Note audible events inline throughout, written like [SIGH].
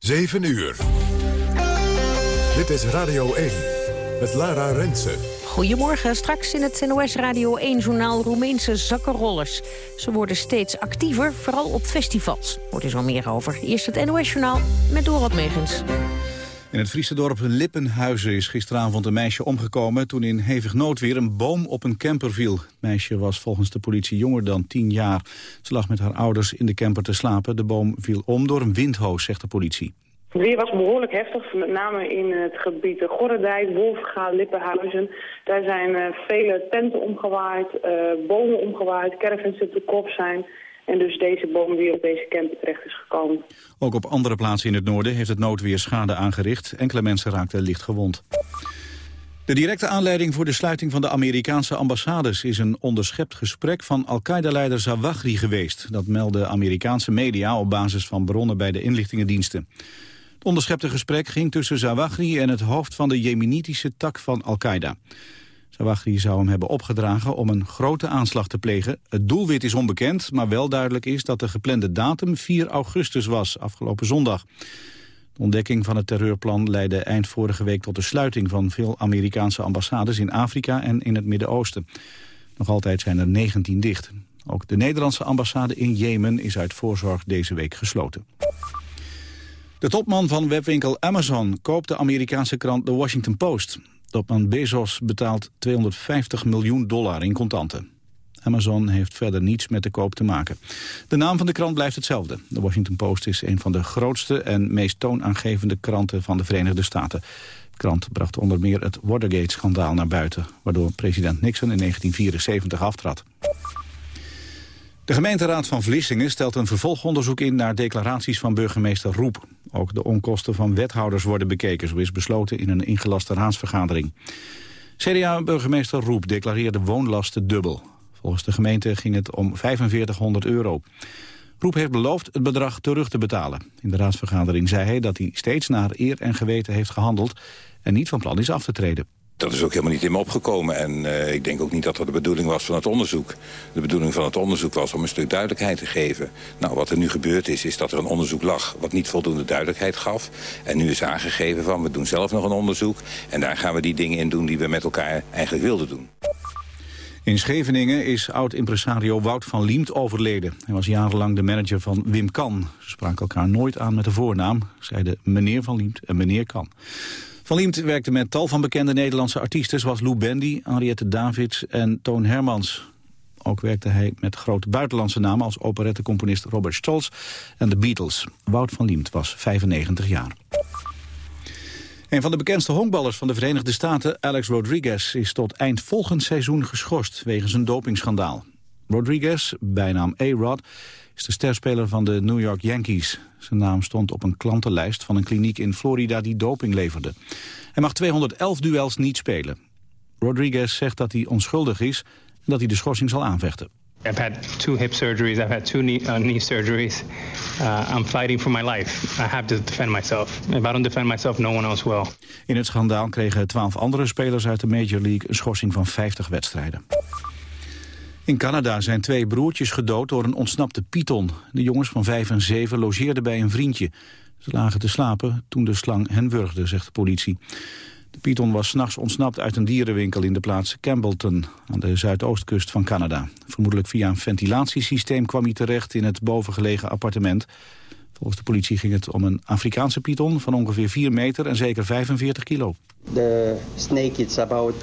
7 uur. Dit is Radio 1 met Lara Rensen. Goedemorgen, straks in het NOS Radio 1-journaal Roemeense zakkenrollers. Ze worden steeds actiever, vooral op festivals. Hoort er zo meer over. Eerst het NOS-journaal met Dorot Megens. In het Friese dorp Lippenhuizen is gisteravond een meisje omgekomen... toen in hevig noodweer een boom op een camper viel. Het meisje was volgens de politie jonger dan 10 jaar. Ze lag met haar ouders in de camper te slapen. De boom viel om door een windhoos, zegt de politie. Het weer was behoorlijk heftig, met name in het gebied Gorredijk, Wolfga, Lippenhuizen. Daar zijn uh, vele tenten omgewaaid, uh, bomen omgewaaid, caravans die te kop zijn... En dus deze boom weer op deze camper terecht is gekomen. Ook op andere plaatsen in het noorden heeft het noodweer schade aangericht. Enkele mensen raakten licht gewond. De directe aanleiding voor de sluiting van de Amerikaanse ambassades... is een onderschept gesprek van Al-Qaeda-leider Zawahri geweest. Dat melden Amerikaanse media op basis van bronnen bij de inlichtingendiensten. Het onderschepte gesprek ging tussen Zawahri en het hoofd van de jemenitische tak van Al-Qaeda. Zawahri zou hem hebben opgedragen om een grote aanslag te plegen. Het doelwit is onbekend, maar wel duidelijk is dat de geplande datum 4 augustus was, afgelopen zondag. De ontdekking van het terreurplan leidde eind vorige week tot de sluiting van veel Amerikaanse ambassades in Afrika en in het Midden-Oosten. Nog altijd zijn er 19 dicht. Ook de Nederlandse ambassade in Jemen is uit voorzorg deze week gesloten. De topman van webwinkel Amazon koopt de Amerikaanse krant The Washington Post. Topman Bezos betaalt 250 miljoen dollar in contanten. Amazon heeft verder niets met de koop te maken. De naam van de krant blijft hetzelfde. De Washington Post is een van de grootste en meest toonaangevende kranten van de Verenigde Staten. De krant bracht onder meer het Watergate-schandaal naar buiten... waardoor president Nixon in 1974 aftrad. De gemeenteraad van Vlissingen stelt een vervolgonderzoek in... naar declaraties van burgemeester Roep. Ook de onkosten van wethouders worden bekeken, zo is besloten in een ingelaste raadsvergadering. CDA-burgemeester Roep declareerde woonlasten dubbel. Volgens de gemeente ging het om 4500 euro. Roep heeft beloofd het bedrag terug te betalen. In de raadsvergadering zei hij dat hij steeds naar eer en geweten heeft gehandeld... en niet van plan is af te treden. Dat is ook helemaal niet in me opgekomen. En uh, ik denk ook niet dat dat de bedoeling was van het onderzoek. De bedoeling van het onderzoek was om een stuk duidelijkheid te geven. Nou, wat er nu gebeurd is, is dat er een onderzoek lag... wat niet voldoende duidelijkheid gaf. En nu is aangegeven van, we doen zelf nog een onderzoek... en daar gaan we die dingen in doen die we met elkaar eigenlijk wilden doen. In Scheveningen is oud-impresario Wout van Liemt overleden. Hij was jarenlang de manager van Wim Kan. Ze spraken elkaar nooit aan met de voornaam. Zeiden meneer van Liemt en meneer Kan. Van Liemt werkte met tal van bekende Nederlandse artiesten... zoals Lou Bendy, Henriette Davids en Toon Hermans. Ook werkte hij met grote buitenlandse namen... als operettecomponist Robert Stolz en de Beatles. Wout van Liemt was 95 jaar. Een van de bekendste honkballers van de Verenigde Staten, Alex Rodriguez, is tot eind volgend seizoen geschorst wegens een dopingschandaal. Rodriguez, bijnaam A-Rod, is de sterspeler van de New York Yankees. Zijn naam stond op een klantenlijst van een kliniek in Florida die doping leverde. Hij mag 211 duels niet spelen. Rodriguez zegt dat hij onschuldig is en dat hij de schorsing zal aanvechten. I've had two hip surgeries. I've had two knee, uh, knee surgeries. Uh, I'm fighting for my life. I have to defend myself. If I don't defend myself, no one else will. In het schandaal kregen twaalf andere spelers uit de Major League een schorsing van 50 wedstrijden. In Canada zijn twee broertjes gedood door een ontsnapte python. De jongens van vijf en zeven logeerden bij een vriendje. Ze lagen te slapen toen de slang hen wurgde, zegt de politie. De python was s'nachts ontsnapt uit een dierenwinkel in de plaats Campbellton... aan de zuidoostkust van Canada. Vermoedelijk via een ventilatiesysteem kwam hij terecht in het bovengelegen appartement. Volgens de politie ging het om een Afrikaanse python van ongeveer 4 meter en zeker 45 kilo. The snake is about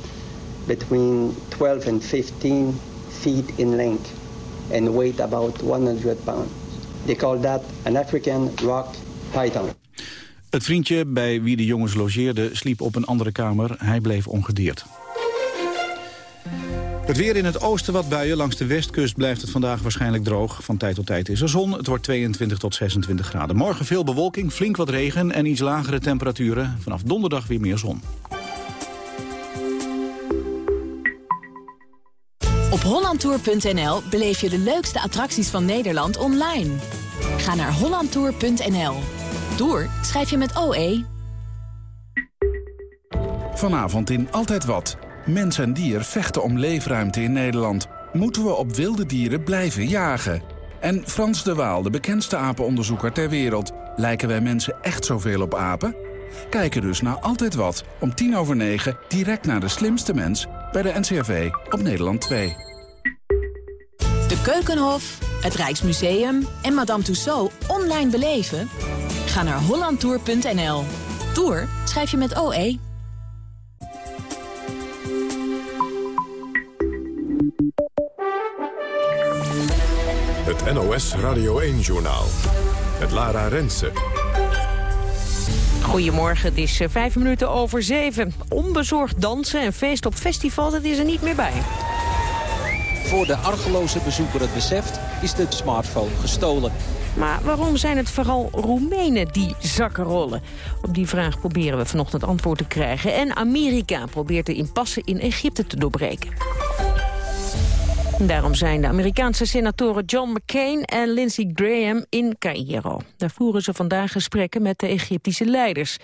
between 12 and 15 feet in length and weight about 100 pounds. They call that an African rock python. Het vriendje bij wie de jongens logeerden sliep op een andere kamer. Hij bleef ongedeerd. Het weer in het oosten wat buien. Langs de westkust blijft het vandaag waarschijnlijk droog. Van tijd tot tijd is er zon. Het wordt 22 tot 26 graden. Morgen veel bewolking, flink wat regen en iets lagere temperaturen. Vanaf donderdag weer meer zon. Op hollandtour.nl beleef je de leukste attracties van Nederland online. Ga naar hollandtour.nl. Tour schrijf je met OE. Vanavond in Altijd Wat. Mens en dier vechten om leefruimte in Nederland. Moeten we op wilde dieren blijven jagen? En Frans de Waal, de bekendste apenonderzoeker ter wereld... Lijken wij mensen echt zoveel op apen? Kijken dus naar Altijd Wat, om tien over negen, direct naar de slimste mens... bij de NCRV op Nederland 2. Keukenhof, het Rijksmuseum en Madame Tussaud online beleven? Ga naar hollandtour.nl. Tour schrijf je met OE. Het NOS Radio 1-journaal. Het Lara Rensen. Goedemorgen, het is eh, vijf minuten over zeven. Onbezorgd dansen en feest op festival, dat is er niet meer bij. Voor de argeloze bezoeker het beseft, is de smartphone gestolen. Maar waarom zijn het vooral Roemenen die zakken rollen? Op die vraag proberen we vanochtend antwoord te krijgen. En Amerika probeert de impasse in Egypte te doorbreken. Daarom zijn de Amerikaanse senatoren John McCain en Lindsey Graham in Cairo. Daar voeren ze vandaag gesprekken met de Egyptische leiders.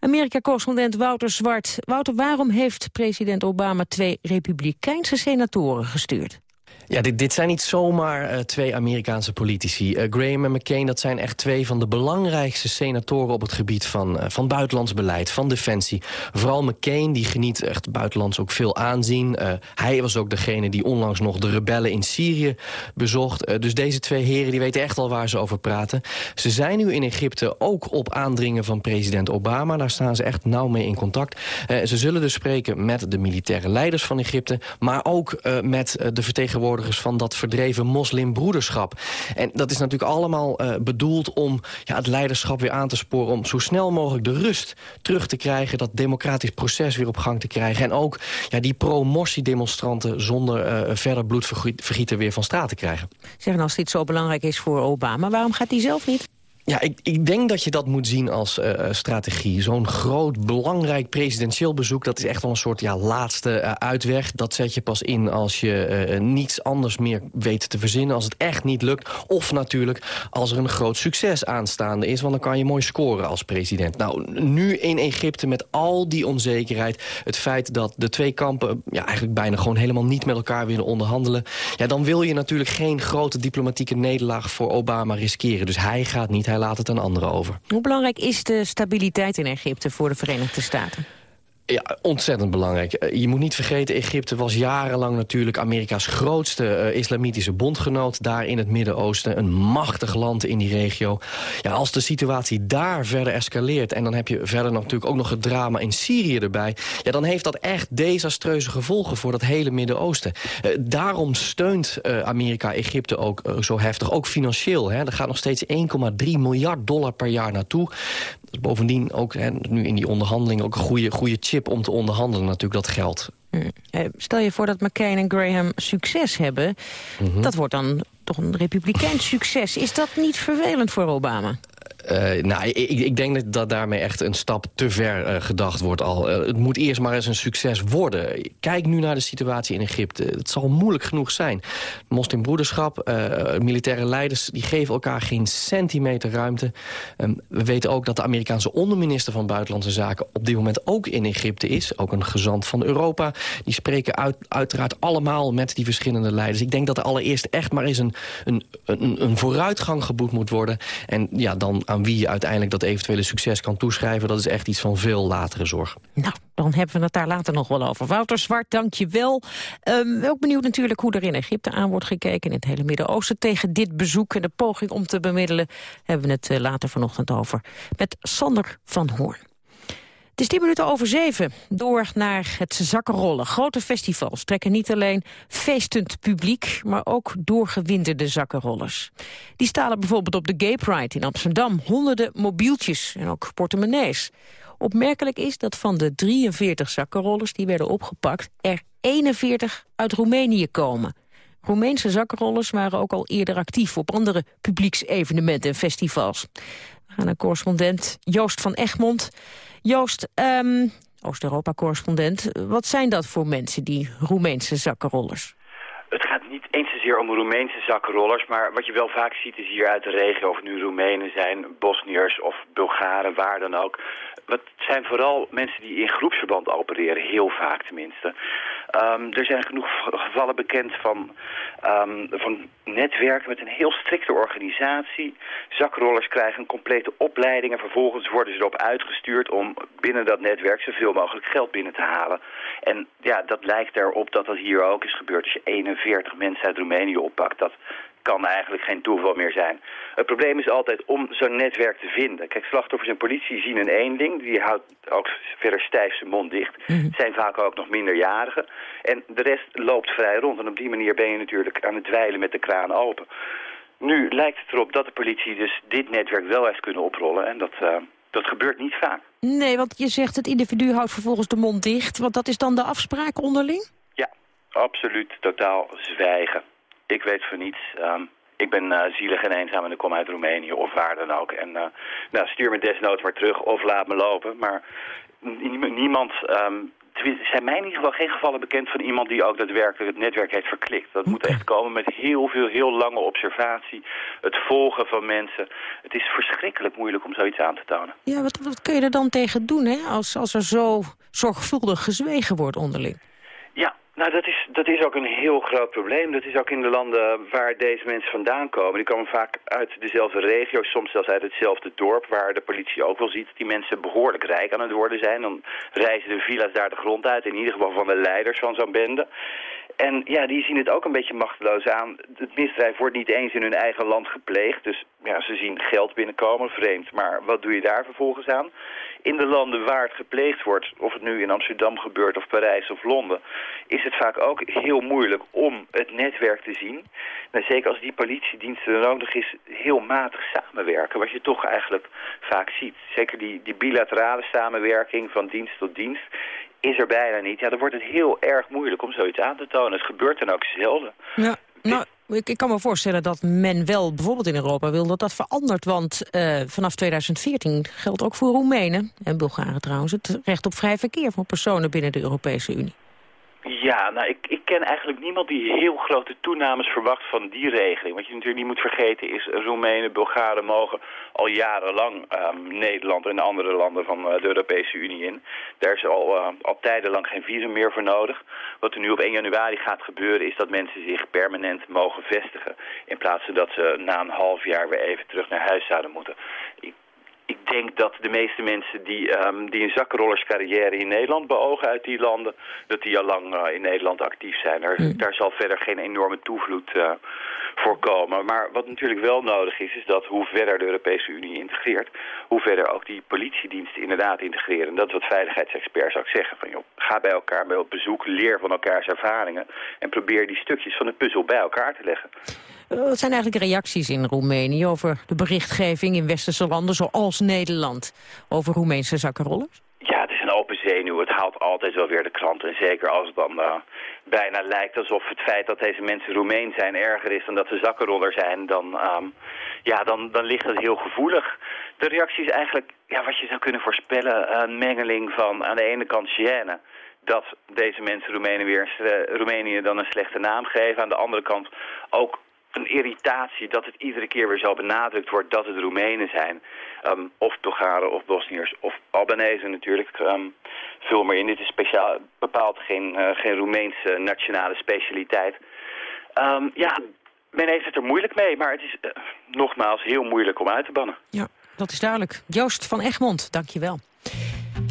Amerika-correspondent Wouter Zwart. Wouter, waarom heeft president Obama twee republikeinse senatoren gestuurd? Ja, dit, dit zijn niet zomaar uh, twee Amerikaanse politici. Uh, Graham en McCain, dat zijn echt twee van de belangrijkste senatoren... op het gebied van, uh, van buitenlands beleid, van defensie. Vooral McCain, die geniet echt buitenlands ook veel aanzien. hij was ook degene die onlangs nog de rebellen in Syrië bezocht. dus deze twee heren die weten echt al waar ze over praten. Ze zijn nu in Egypte ook op aandringen van president Obama. Daar staan ze echt nauw mee in contact. ze zullen dus spreken met de militaire leiders van Egypte... maar ook met de vertegenwoordigers van dat verdreven moslimbroederschap. En dat is natuurlijk allemaal uh, bedoeld om ja, het leiderschap weer aan te sporen... om zo snel mogelijk de rust terug te krijgen... dat democratisch proces weer op gang te krijgen. En ook ja, die pro-Morsi-demonstranten zonder uh, verder bloedvergieten weer van straat te krijgen. Zeg, als dit zo belangrijk is voor Obama, waarom gaat hij zelf niet? Ja, ik, ik denk dat je dat moet zien als uh, strategie. Zo'n groot, belangrijk presidentieel bezoek... dat is echt wel een soort ja, laatste uh, uitweg. Dat zet je pas in als je niets anders meer weet te verzinnen... als het echt niet lukt. Of natuurlijk als er een groot succes aanstaande is... want dan kan je mooi scoren als president. Nou, nu in Egypte met al die onzekerheid... het feit dat de twee kampen ja, eigenlijk bijna gewoon helemaal niet met elkaar willen onderhandelen... ja, dan wil je natuurlijk geen grote diplomatieke nederlaag voor Obama riskeren. Dus hij gaat niet laat het aan anderen over. Hoe belangrijk is de stabiliteit in Egypte voor de Verenigde Staten? Ja, ontzettend belangrijk. Eh, je moet niet vergeten, Egypte was jarenlang natuurlijk Amerika's grootste uh, islamitische bondgenoot daar in het Midden-Oosten. Een machtig land in die regio. Ja, als de situatie daar verder escaleert en dan heb je verder natuurlijk ook nog het drama in Syrië erbij. Ja, dan heeft dat echt desastreuze gevolgen voor dat hele Midden-Oosten. Uh, daarom steunt Amerika Egypte ook zo heftig, ook financieel. Hè. Er gaat nog steeds 1,3 miljard dollar per jaar naartoe. Dat is bovendien ook hè, nu in die onderhandelingen ook een goede, goede om te onderhandelen natuurlijk, dat geld. Hmm. Eh, stel je voor dat McCain en Graham succes hebben. Mhm. Dat wordt dan toch een republikeins succes. Is dat niet vervelend voor Obama? Uh, nou, ik, ik, denk dat daarmee echt een stap te ver uh, gedacht wordt al. Uh, het moet eerst maar eens een succes worden. Kijk nu naar de situatie in Egypte. Het zal moeilijk genoeg zijn. Moslimbroederschap, militaire leiders... die geven elkaar geen centimeter ruimte. Um, we weten ook dat de Amerikaanse onderminister van Buitenlandse Zaken... op dit moment ook in Egypte is. Ook een gezant van Europa. Die spreken uit, uiteraard allemaal met die verschillende leiders. Ik denk dat er allereerst echt maar eens een, een, een, een vooruitgang geboekt moet worden. En ja, dan aan wie je uiteindelijk dat eventuele succes kan toeschrijven... dat is echt iets van veel latere zorg. Nou, dan hebben we het daar later nog wel over. Wouter Zwart, dank je wel. Um, ook benieuwd natuurlijk hoe er in Egypte aan wordt gekeken... in het hele Midden-Oosten tegen dit bezoek en de poging om te bemiddelen... hebben we het eh, later vanochtend over met Sander van Hoorn. Het is tien minuten over zeven. Door naar het zakkenrollen. Grote festivals trekken niet alleen feestend publiek... maar ook doorgewinterde zakkenrollers. Die stalen bijvoorbeeld op de Gay Pride in Amsterdam. Honderden mobieltjes en ook portemonnees. Opmerkelijk is dat van de 43 zakkenrollers die werden opgepakt... er 41 uit Roemenië komen. Roemeense zakkenrollers waren ook al eerder actief... op andere publieksevenementen en festivals. We gaan naar correspondent Joost van Egmond... Joost, um, Oost-Europa-correspondent, wat zijn dat voor mensen, die Roemeense zakkenrollers? Het gaat niet eens zozeer om Roemeense zakkenrollers, maar wat je wel vaak ziet is hier uit de regio, of het nu Roemenen zijn, Bosniërs of Bulgaren, waar dan ook. Het zijn vooral mensen die in groepsverband opereren, heel vaak tenminste. Ehm, er zijn genoeg gevallen bekend van, um, van netwerken met een heel strikte organisatie. Zakrollers krijgen een complete opleiding en vervolgens worden ze erop uitgestuurd om binnen dat netwerk zoveel mogelijk geld binnen te halen. En ja, dat lijkt erop dat dat hier ook is gebeurd. Als je 41 mensen uit Roemenië oppakt, dat kan eigenlijk geen toeval meer zijn. Het probleem is altijd om zo'n netwerk te vinden. Kijk, slachtoffers en politie zien een één ding. Die houdt ook verder stijf zijn mond dicht. Mhm. Het zijn vaak ook nog minderjarigen. En de rest loopt vrij rond. En op die manier ben je natuurlijk aan het dweilen met de kraan open. Nu lijkt het erop dat de politie dus dit netwerk wel heeft kunnen oprollen. En dat, uh, dat gebeurt niet vaak. Nee, want je zegt het individu houdt vervolgens de mond dicht. Want dat is dan de afspraak onderling? Ja, absoluut. Totaal zwijgen. Ik weet van niets. Um, ik ben uh, zielig en eenzaam en ik kom uit Roemenië of waar dan ook. En uh, nou, stuur me desnoods maar terug of laat me lopen. Maar niemand... Um, er zijn mij in ieder geval geen gevallen bekend van iemand die ook daadwerkelijk het netwerk heeft verklikt. Dat moet echt komen met heel veel, heel lange observatie. Het volgen van mensen. Het is verschrikkelijk moeilijk om zoiets aan te tonen. Ja, wat, wat kun je er dan tegen doen, hè? Als, als er zo zorgvuldig gezwegen wordt onderling? Nou, dat is, dat is ook een heel groot probleem. Dat is ook in de landen waar deze mensen vandaan komen. Die komen vaak uit dezelfde regio, soms zelfs uit hetzelfde dorp... waar de politie ook wel ziet dat die mensen behoorlijk rijk aan het worden zijn. Dan reizen de villa's daar de grond uit, in ieder geval van de leiders van zo'n bende. En ja, die zien het ook een beetje machteloos aan. Het misdrijf wordt niet eens in hun eigen land gepleegd. Dus ja, ze zien geld binnenkomen, vreemd. Maar wat doe je daar vervolgens aan? In de landen waar het gepleegd wordt, of het nu in Amsterdam gebeurt of Parijs of Londen... is het vaak ook heel moeilijk om het netwerk te zien. Nou, zeker als die politiediensten nog eens heel matig samenwerken. Wat je toch eigenlijk vaak ziet. Zeker die, die bilaterale samenwerking van dienst tot dienst is er bijna niet. Ja, dan wordt het heel erg moeilijk om zoiets aan te tonen. Het gebeurt dan ook zelden. Ja, nou, ik, ik, kan me voorstellen dat men wel bijvoorbeeld in Europa wil dat dat verandert. Want uh, vanaf 2014 geldt ook voor Roemenen, en Bulgaren trouwens... het recht op vrij verkeer van personen binnen de Europese Unie. Ja, nou, ik, ik ken eigenlijk niemand die heel grote toenames verwacht van die regeling. Wat je natuurlijk niet moet vergeten is, Roemenen, Bulgaren mogen al jarenlang um, Nederland en andere landen van uh, de Europese Unie in. Daar is al, uh, al tijdenlang geen visum meer voor nodig. Wat er nu op 1 januari gaat gebeuren is dat mensen zich permanent mogen vestigen. In plaats van dat ze na een half jaar weer even terug naar huis zouden moeten. Ik ik denk dat de meeste mensen die, um, die een zakkenrollerscarrière in Nederland beogen uit die landen, dat die al lang uh, in Nederland actief zijn. Er, mm. Daar zal verder geen enorme toevloed uh, voor komen. Maar wat natuurlijk wel nodig is, is dat hoe verder de Europese Unie integreert, hoe verder ook die politiediensten inderdaad integreren. En dat is wat veiligheidsexperts ook zeggen. Van, joh, ga bij elkaar bij op bezoek, leer van elkaars ervaringen en probeer die stukjes van de puzzel bij elkaar te leggen. Wat zijn eigenlijk reacties in Roemenië over de berichtgeving in westerse landen zoals Nederland over Roemeense zakkenrollers? Ja, het is een open zenuw. Het haalt altijd wel weer de krant. En zeker als het dan uh, bijna lijkt alsof het feit dat deze mensen Roemeen zijn erger is dan dat ze zakkenroller zijn, dan, um, ja, dan, dan ligt het heel gevoelig. De reactie is eigenlijk, ja, wat je zou kunnen voorspellen, een mengeling van aan de ene kant Gêne dat deze mensen Roemenië, weer, Roemenië dan een slechte naam geven. Aan de andere kant ook een irritatie dat het iedere keer weer zo benadrukt wordt dat het Roemenen zijn. Um, of Bulgaren of Bosniërs of Albanese natuurlijk. Um, vul maar in, dit is speciaal, bepaald geen, uh, geen Roemeense nationale specialiteit. Um, ja, men heeft het er moeilijk mee, maar het is uh, nogmaals heel moeilijk om uit te bannen. Ja, dat is duidelijk. Joost van Egmond, dank je wel.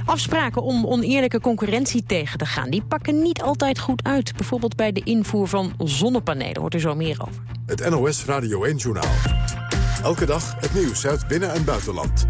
Afspraken om oneerlijke concurrentie tegen te gaan... die pakken niet altijd goed uit. Bijvoorbeeld bij de invoer van zonnepanelen. Hoort er zo meer over. Het NOS Radio 1-journaal. Elke dag het nieuws uit binnen- en buitenland.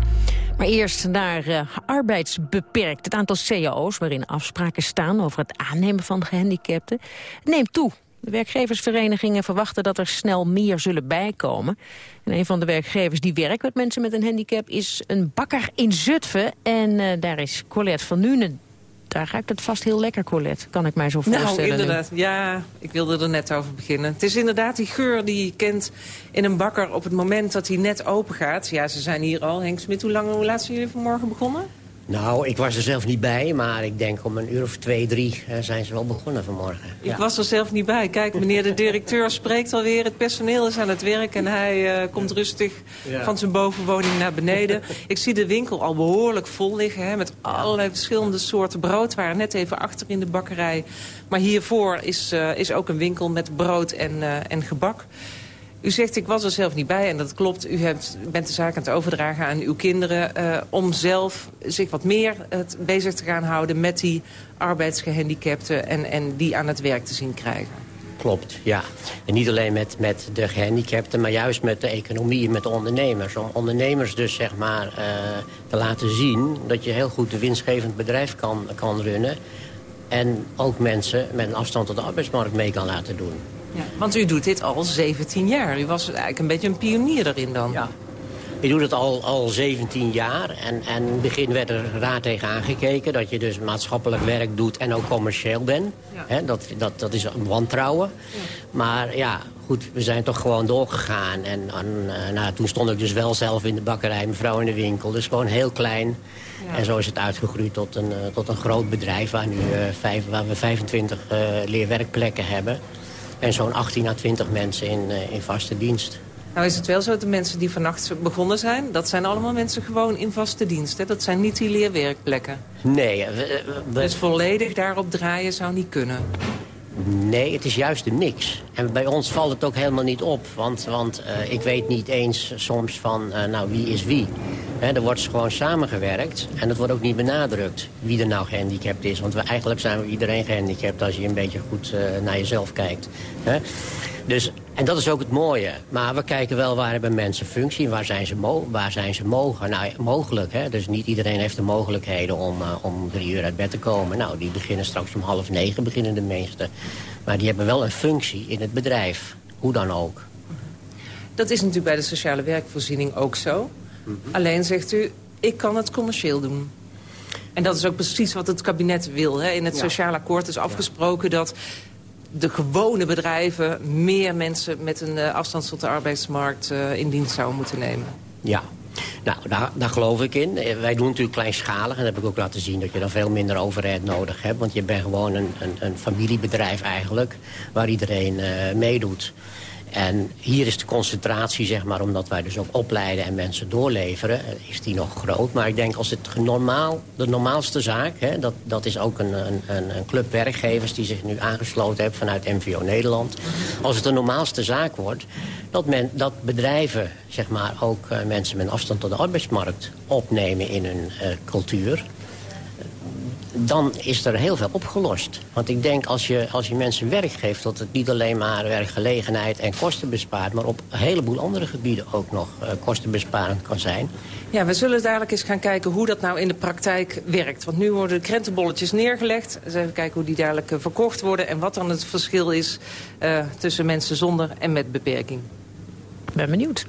Maar eerst naar uh, arbeidsbeperkt. Het aantal cao's waarin afspraken staan over het aannemen van gehandicapten neemt toe. De werkgeversverenigingen verwachten dat er snel meer zullen bijkomen. En een van de werkgevers die werkt met mensen met een handicap... is een bakker in Zutphen. En uh, daar is Colette van Nuenen. Daar ruikt het vast heel lekker, Colette, kan ik mij zo voorstellen. Nou, inderdaad. Nu. Ja, ik wilde er net over beginnen. Het is inderdaad die geur die je kent in een bakker op het moment dat hij net open gaat. Ja, ze zijn hier al. Henk Smit, hoe, lang, hoe laat zijn jullie vanmorgen begonnen? Nou, ik was er zelf niet bij, maar ik denk om een uur of twee, drie uh, zijn ze wel begonnen vanmorgen. Ik ja. was er zelf niet bij. Kijk, meneer de directeur spreekt alweer. Het personeel is aan het werk en hij uh, komt rustig ja. van zijn bovenwoning naar beneden. [LAUGHS] ik zie de winkel al behoorlijk vol liggen, hè, met allerlei verschillende soorten brood. We waren net even achter in de bakkerij. Maar hiervoor is, uh, is ook een winkel met brood en, en gebak. U zegt, ik was er zelf niet bij en dat klopt. U hebt, bent de zaak aan het overdragen aan uw kinderen... Uh, om zelf zich wat meer het bezig te gaan houden met die arbeidsgehandicapten... En, en die aan het werk te zien krijgen. Klopt, ja. En niet alleen met, met de gehandicapten, maar juist met de economie en met de ondernemers. Om ondernemers dus zeg maar uh, te laten zien dat je heel goed een winstgevend bedrijf kan, kan runnen. En ook mensen met een afstand tot de arbeidsmarkt mee kan laten doen. Ja, want u doet dit al 17 jaar. U was eigenlijk een beetje een pionier erin dan. Ja. Ik doe het al, al 17 jaar. En, en in het begin werd er raar tegen aangekeken... dat je dus maatschappelijk werk doet en ook commercieel bent. Ja. dat, dat, dat is een wantrouwen. Ja. Maar ja, goed, we zijn toch gewoon doorgegaan. En, en nou, toen stond ik dus wel zelf in de bakkerij, mevrouw in de winkel. Dus gewoon heel klein. Ja. En zo is het uitgegroeid tot een, uh, tot een groot bedrijf... waar, nu, uh, vijf, waar we 25 uh, leerwerkplekken hebben... En zo'n 18 à 20 mensen in, uh, in vaste dienst. Nou is het wel zo dat de mensen die vannacht begonnen zijn... dat zijn allemaal mensen gewoon in vaste dienst. Hè? Dat zijn niet die leerwerkplekken. Nee. We, we... Dus volledig daarop draaien zou niet kunnen. Nee, het is juist een mix. En bij ons valt het ook helemaal niet op. Want, want uh, ik weet niet eens soms van, uh, nou, wie is wie. Er wordt gewoon samengewerkt en het wordt ook niet benadrukt wie er nou gehandicapt is. Want we, eigenlijk zijn we iedereen gehandicapt als je een beetje goed uh, naar jezelf kijkt. Dus, en dat is ook het mooie. Maar we kijken wel waar hebben mensen functie, waar zijn ze, mo waar zijn ze mogen. Nou, mogelijk, hè? dus niet iedereen heeft de mogelijkheden om, uh, om drie uur uit bed te komen. Nou, die beginnen straks om half negen, beginnen de meesten. Maar die hebben wel een functie in het bedrijf, hoe dan ook. Dat is natuurlijk bij de sociale werkvoorziening ook zo. Mm -hmm. Alleen zegt u, ik kan het commercieel doen. En dat is ook precies wat het kabinet wil. Hè? In het ja. sociaal akkoord is afgesproken ja. dat de gewone bedrijven meer mensen met een uh, afstand tot de arbeidsmarkt uh, in dienst zouden moeten nemen. Ja, nou, daar, daar geloof ik in. Wij doen natuurlijk kleinschalig. En dat heb ik ook laten zien dat je dan veel minder overheid nodig hebt. Want je bent gewoon een, een, een familiebedrijf eigenlijk. Waar iedereen meedoet. En hier is de concentratie, zeg maar, omdat wij dus ook opleiden en mensen doorleveren, is die nog groot. Maar ik denk als het normaal, de normaalste zaak, hè, dat, dat is ook een, een, een club werkgevers die zich nu aangesloten heeft vanuit MVO Nederland. Als het de normaalste zaak wordt, dat, men, dat bedrijven, zeg maar, ook uh, mensen met afstand tot de arbeidsmarkt opnemen in hun uh, cultuur dan is er heel veel opgelost. Want ik denk als je, als je mensen werk geeft... dat het niet alleen maar werkgelegenheid en kosten bespaart... maar op een heleboel andere gebieden ook nog uh, kostenbesparend kan zijn. Ja, we zullen dadelijk eens gaan kijken hoe dat nou in de praktijk werkt. Want nu worden de krentenbolletjes neergelegd. Dus even kijken hoe die dadelijk uh, verkocht worden... en wat dan het verschil is uh, tussen mensen zonder en met beperking. Ben benieuwd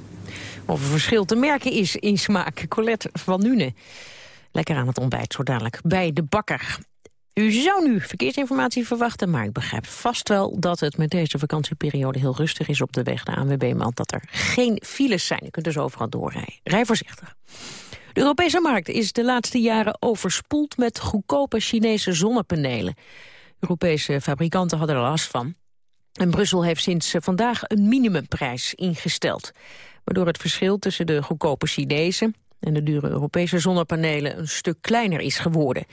of er verschil te merken is in smaak. Colette van Nune. Lekker aan het ontbijt, zo dadelijk bij de bakker. U zou nu verkeersinformatie verwachten, maar ik begrijp vast wel dat het met deze vakantieperiode heel rustig is op de weg. De ANWB meldt dat er geen files zijn. U kunt dus overal doorrijden. Rij voorzichtig. De Europese markt is de laatste jaren overspoeld met goedkope Chinese zonnepanelen. Europese fabrikanten hadden er last van. En Brussel heeft sinds vandaag een minimumprijs ingesteld. Waardoor het verschil tussen de goedkope Chinese en de dure Europese zonnepanelen een stuk kleiner is geworden.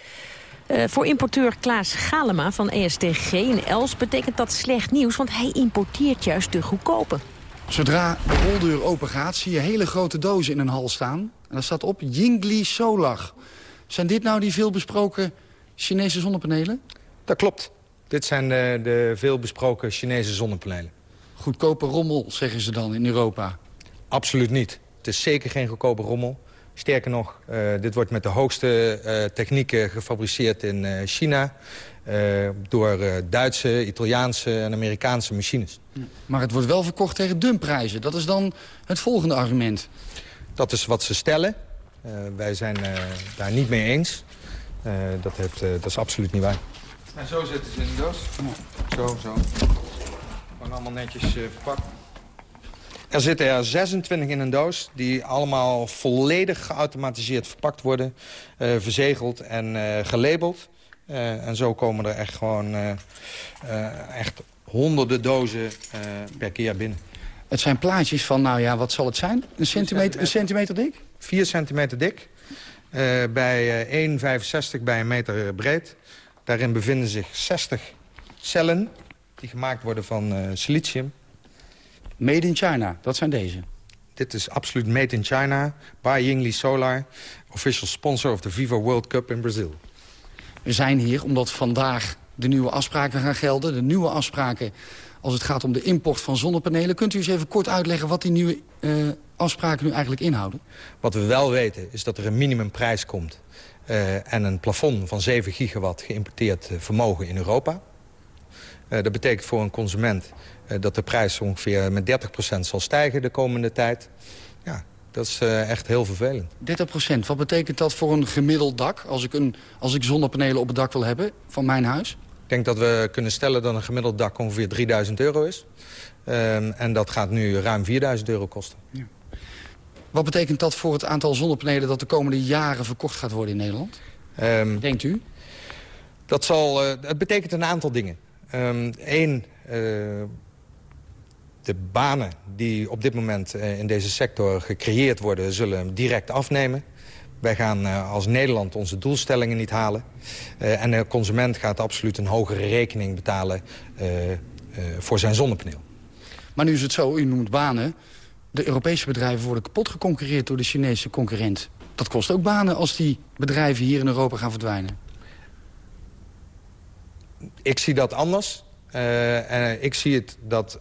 Uh, voor importeur Klaas Galema van ESTG in Els betekent dat slecht nieuws, want hij importeert juist de goedkope. Zodra de roldeur open gaat, zie je hele grote dozen in een hal staan. En daar staat op Yingli Solar. Zijn dit nou die veelbesproken Chinese zonnepanelen? Dat klopt. Dit zijn de, de veelbesproken Chinese zonnepanelen. Goedkope rommel, zeggen ze dan in Europa? Absoluut niet. Het is zeker geen goedkope rommel. Sterker nog, uh, dit wordt met de hoogste uh, technieken gefabriceerd in uh, China. door Duitse, Italiaanse en Amerikaanse machines. Maar het wordt wel verkocht tegen dumpprijzen. Dat is dan het volgende argument. Dat is wat ze stellen. wij zijn daar niet mee eens. dat, heeft, dat is absoluut niet waar. En zo zitten ze in de doos. Zo, zo. Gewoon allemaal netjes verpakt. Er zitten er 26 in een doos die allemaal volledig geautomatiseerd verpakt worden. Uh, verzegeld en uh, gelabeld. Uh, en zo komen er echt gewoon echt honderden dozen per keer binnen. Het zijn plaatjes van, nou ja, wat zal het zijn? Een centimeter, een centimeter dik? 4 centimeter dik. bij 1,65 bij een meter breed. Daarin bevinden zich 60 cellen die gemaakt worden van silicium. Made in China, dat zijn deze. Dit is absoluut made in China. By Yingli Solar, official sponsor of the Viva World Cup in Brazil. We zijn hier omdat vandaag de nieuwe afspraken gaan gelden. De nieuwe afspraken als het gaat om de import van zonnepanelen. Kunt u eens even kort uitleggen wat die nieuwe uh, afspraken nu eigenlijk inhouden? Wat we wel weten is dat er een minimumprijs komt... Uh, en een plafond van 7 gigawatt geïmporteerd uh, vermogen in Europa. dat betekent voor een consument eh, dat de prijs ongeveer met 30% zal stijgen de komende tijd. Ja, dat is eh, echt heel vervelend. 30%, wat betekent dat voor een gemiddeld dak... als ik, een, als ik zonnepanelen op het dak wil hebben van mijn huis? Ik denk dat we kunnen stellen dat een gemiddeld dak ongeveer 3000 euro is. Um, en dat gaat nu ruim 4000 euro kosten. Ja. Wat betekent dat voor het aantal zonnepanelen... dat de komende jaren verkocht gaat worden in Nederland? Um, Denkt u? Dat zal, uh, het betekent een aantal dingen. Eén, um, uh, de banen die op dit moment eh, in deze sector gecreëerd worden... zullen direct afnemen. Wij gaan eh, als Nederland onze doelstellingen niet halen. Eh, en de consument gaat absoluut een hogere rekening betalen voor zijn zonnepaneel. Maar nu is het zo, u noemt banen. De Europese bedrijven worden kapot geconcurreerd door de Chinese concurrent. Dat kost ook banen als die bedrijven hier in Europa gaan verdwijnen. Ik zie dat anders. Uh, ik zie het dat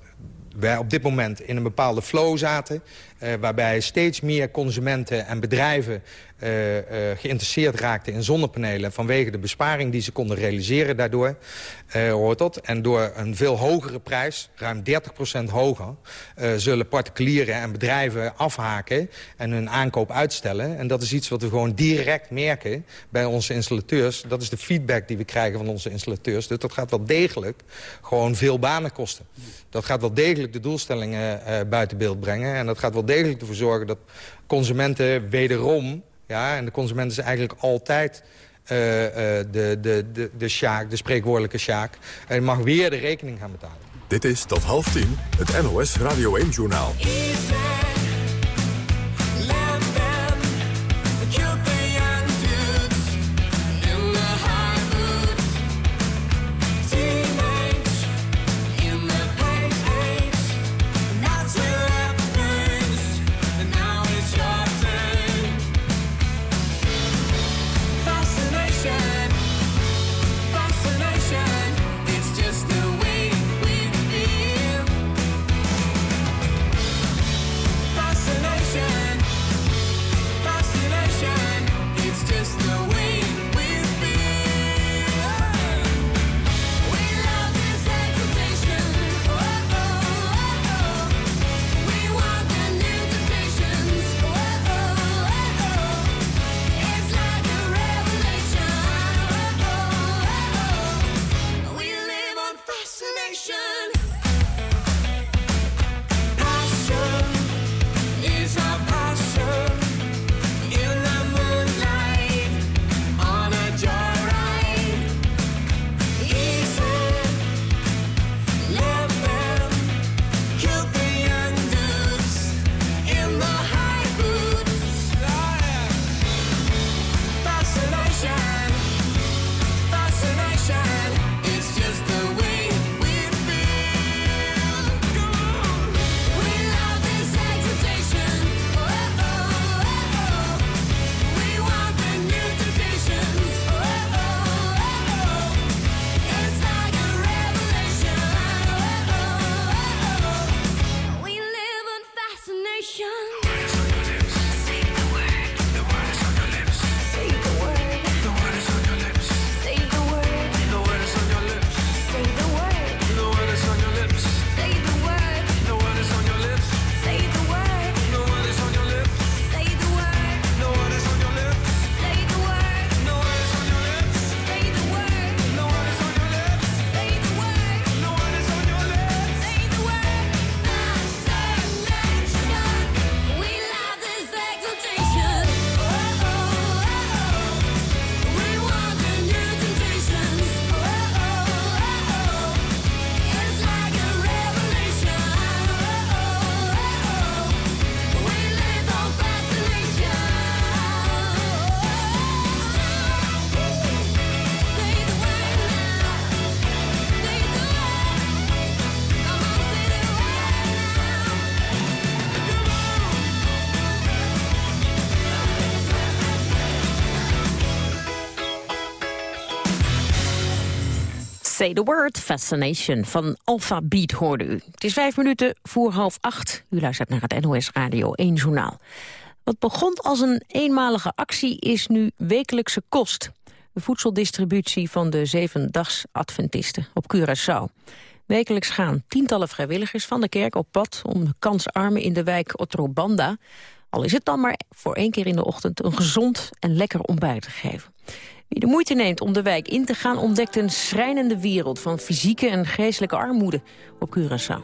wij op dit moment in een bepaalde flow zaten... Uh, waarbij steeds meer consumenten en bedrijven uh, uh, geïnteresseerd raakten in zonnepanelen... vanwege de besparing die ze konden realiseren daardoor, hoort dat. En door een veel hogere prijs, ruim 30% hoger... zullen particulieren en bedrijven afhaken en hun aankoop uitstellen. En dat is iets wat we gewoon direct merken bij onze installateurs. Dat is de feedback die we krijgen van onze installateurs. Dus dat gaat wel degelijk gewoon veel banen kosten. Dat gaat wel degelijk de doelstellingen buiten beeld brengen. En dat gaat wel degelijk ervoor zorgen dat consumenten wederom... Ja, en de consument is eigenlijk altijd uh, uh, de, de, de, de sjaak, de spreekwoordelijke sjaak. En mag weer de rekening gaan betalen. Dit is tot half tien het NOS Radio 1-journaal. Say the word, fascination van Alpha Beat hoorde u. Het is vijf minuten voor half acht. U luistert naar het NOS Radio 1 Journaal. Wat begon als een eenmalige actie is nu wekelijkse kost. De voedseldistributie van de zevendags Adventisten op Curaçao. Wekelijks gaan tientallen vrijwilligers van de kerk op pad... om de kansarmen in de wijk Otrobanda... al is het dan maar voor één keer in de ochtend... een gezond en lekker ontbijt te geven. Wie de moeite neemt om de wijk in te gaan... ontdekt een schrijnende wereld van fysieke en geestelijke armoede op Curaçao.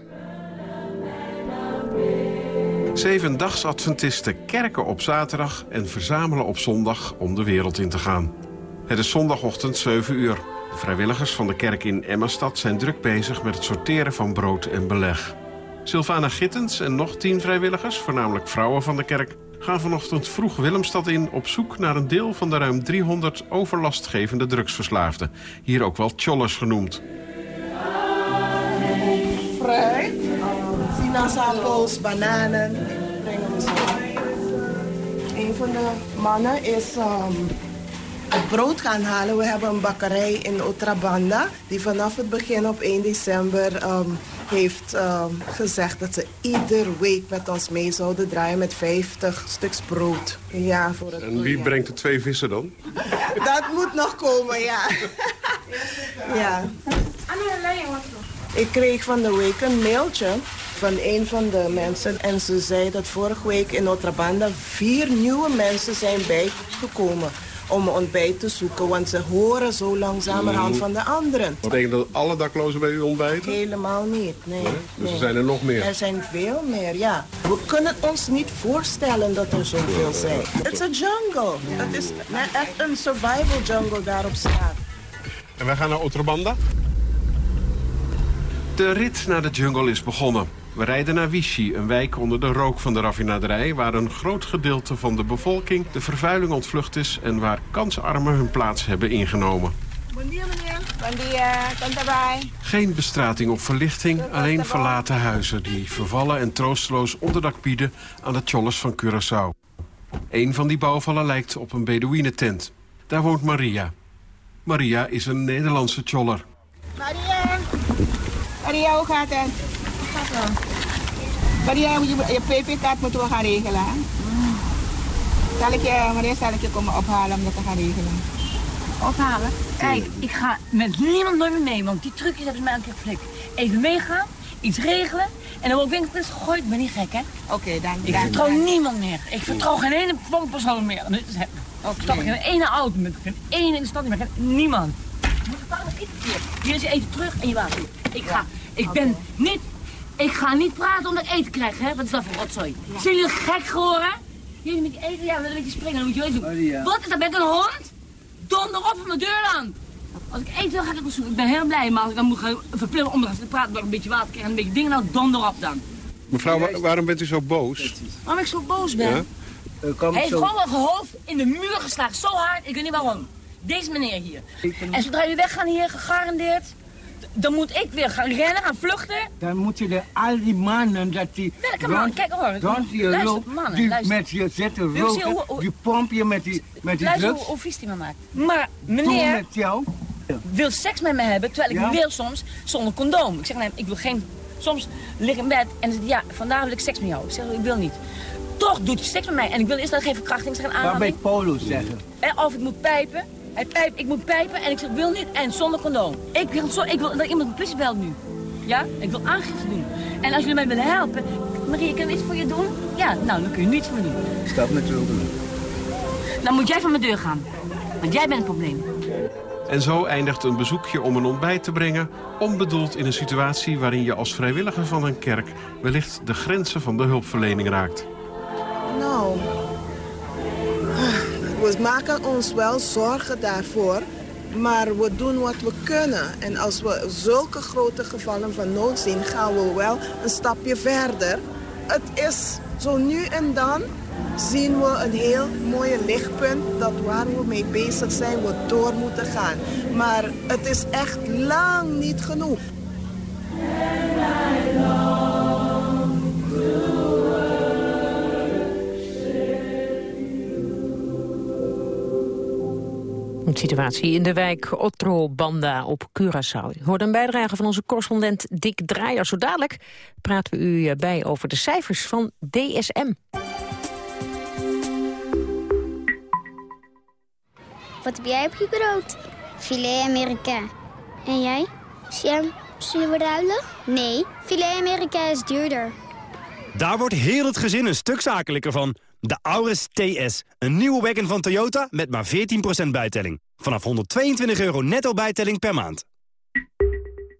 Zevendags Adventisten kerken op zaterdag en verzamelen op zondag om de wereld in te gaan. Het is zondagochtend 7 uur. De vrijwilligers van de kerk in Emmastad zijn druk bezig met het sorteren van brood en beleg. Sylvana Gittens en nog tien vrijwilligers, voornamelijk vrouwen van de kerk... gaan vanochtend vroeg Willemstad in op zoek naar een deel van de ruim 300 overlastgevende drugsverslaafden. Hier ook wel chollers genoemd. Fruit, sinaasappels, bananen. Een van de mannen is ehm, het brood gaan halen. We hebben een bakkerij in Otrabanda... die vanaf het begin op 1 december ehm, heeft ehm, gezegd... dat ze ieder week met ons mee zouden draaien met 50 stuks brood. Ja, voor het En wie brengt de twee vissen dan? Dat moet nog komen, ja. ja. Ik kreeg van de week een mailtje van een van de mensen. En ze zei dat vorige week in Otrabanda vier nieuwe mensen zijn bijgekomen om een ontbijt te zoeken. Want ze horen zo langzamerhand Mhm. van de anderen. Betekent dat alle daklozen bij u ontbijten? Helemaal niet, nee. Nee? Dus er zijn er nog meer? Er zijn veel meer, ja. We kunnen ons niet voorstellen dat er zoveel zijn. Het is een jungle. Het is echt een survival jungle daar op straat. En wij gaan naar Otrabanda? De rit naar de jungle is begonnen. We rijden naar Vichy, een wijk onder de rook van de raffinaderij... waar een groot gedeelte van de bevolking de vervuiling ontvlucht is... en waar kansarmen hun plaats hebben ingenomen. Bon dia, meneer. Bon dia, komt erbij. Geen bestrating of verlichting, alleen verlaten huizen... die vervallen en troosteloos onderdak bieden aan de chollers van Curaçao. Een van die bouwvallen lijkt op een Bedouinentent. Daar woont Maria. Maria is een Nederlandse choller. Maria. Maria, hoe gaat het? Het? Maria, je, je PP-kaart moeten we gaan regelen. hè? Zal ik je, Maria, zal ik je komen ophalen om dat te gaan regelen? Ophalen? Kijk, ik ga met niemand nooit meer mee, want die trucjes hebben ze mij een keer geflikt. Even meegaan, iets regelen en dan ook winkel is gegooid. Ik ben niet gek, hè? Oké, dan... Ik dan- vertrouw dan- niemand meer. Ik vertrouw geen ene persoon meer. Dus, Ik stap in geen ene auto met geen ene in de stad meer. Geen, niemand. Je is je eten terug en je water. Ik ga, ik ben niet, ik ga niet praten omdat ik eten krijg, hè? Wat is dat voor rotzooi? Zijn jullie gek geworden? Jullie met eten, ja, dan moet je springen, dan moet je weten. Maria. Wat is dat? Ben ik een hond? Donder op van mijn deur dan. Als ik eten wil, ga ik het opzoeken. Ik ben heel blij, maar als ik dan moet gaan verplichten om te praten, door een beetje water krijgen en een beetje dingen, nou donder op dan. Mevrouw, wa- waarom bent u zo boos? Waarom ik zo boos ben? Ja? Hij heeft gewoon mijn hoofd in de muur geslagen. Zo hard, ik weet niet waarom. Deze meneer hier. En zodra jullie weggaan hier, gegarandeerd, dan moet ik weer gaan rennen, gaan vluchten. Dan moet je de, al die mannen dat die Welke man? Kijk, hoor. Luister, loopt, mannen, die luister. met je zitten zien roken, hoe- hoe- die pomp je met die, met die Luister drugs. hoe, hoe vies die me maakt. Maar meneer met jou. wil seks met me hebben, terwijl ik Ja. wil soms zonder condoom. Ik zeg, nee, ik wil geen... Soms lig ik in bed en zegt ja, vandaag wil ik seks met jou. Ik zeg, ik wil niet. Toch doet hij seks met mij en ik wil eerst dat geen verkrachting, geen Waar bij aanranding. Polo zeggen. En of ik moet pijpen. Hij pijpt, ik moet pijpen en ik zeg, wil niet en zonder condoom. Ik wil, zo, ik wil dat iemand de politie belt nu. Ja, ik wil aangifte doen. En als jullie mij willen helpen, Marie, kan ik iets voor je doen? Ja, nou, dan kun je niets voor me doen. Stap met doen. Dan moet jij van mijn deur gaan. Want jij bent het probleem. En zo eindigt een bezoekje om een ontbijt te brengen... onbedoeld in een situatie waarin je als vrijwilliger van een kerk... wellicht de grenzen van de hulpverlening raakt. Nou, we maken ons wel zorgen daarvoor. Maar we doen wat we kunnen. En als we zulke grote gevallen van nood zien, gaan we wel een stapje verder. Het is zo nu en dan zien we een heel mooie lichtpunt dat waar we mee bezig zijn, we door moeten gaan. Maar het is echt lang niet genoeg. De situatie in de wijk Otro Banda op Curaçao. Hoort een bijdrage van onze correspondent Dick Draaier. Zo dadelijk praten we u bij over de cijfers van DSM. Wat heb jij op je brood? Filet Amerika. En jij? Sam, zullen we ruilen? Nee, filet Amerika is duurder. Daar wordt heel het gezin een stuk zakelijker van. De Auris TS. Een nieuwe wagon van Toyota met maar 14% bijtelling. Vanaf 122 euro netto bijtelling per maand.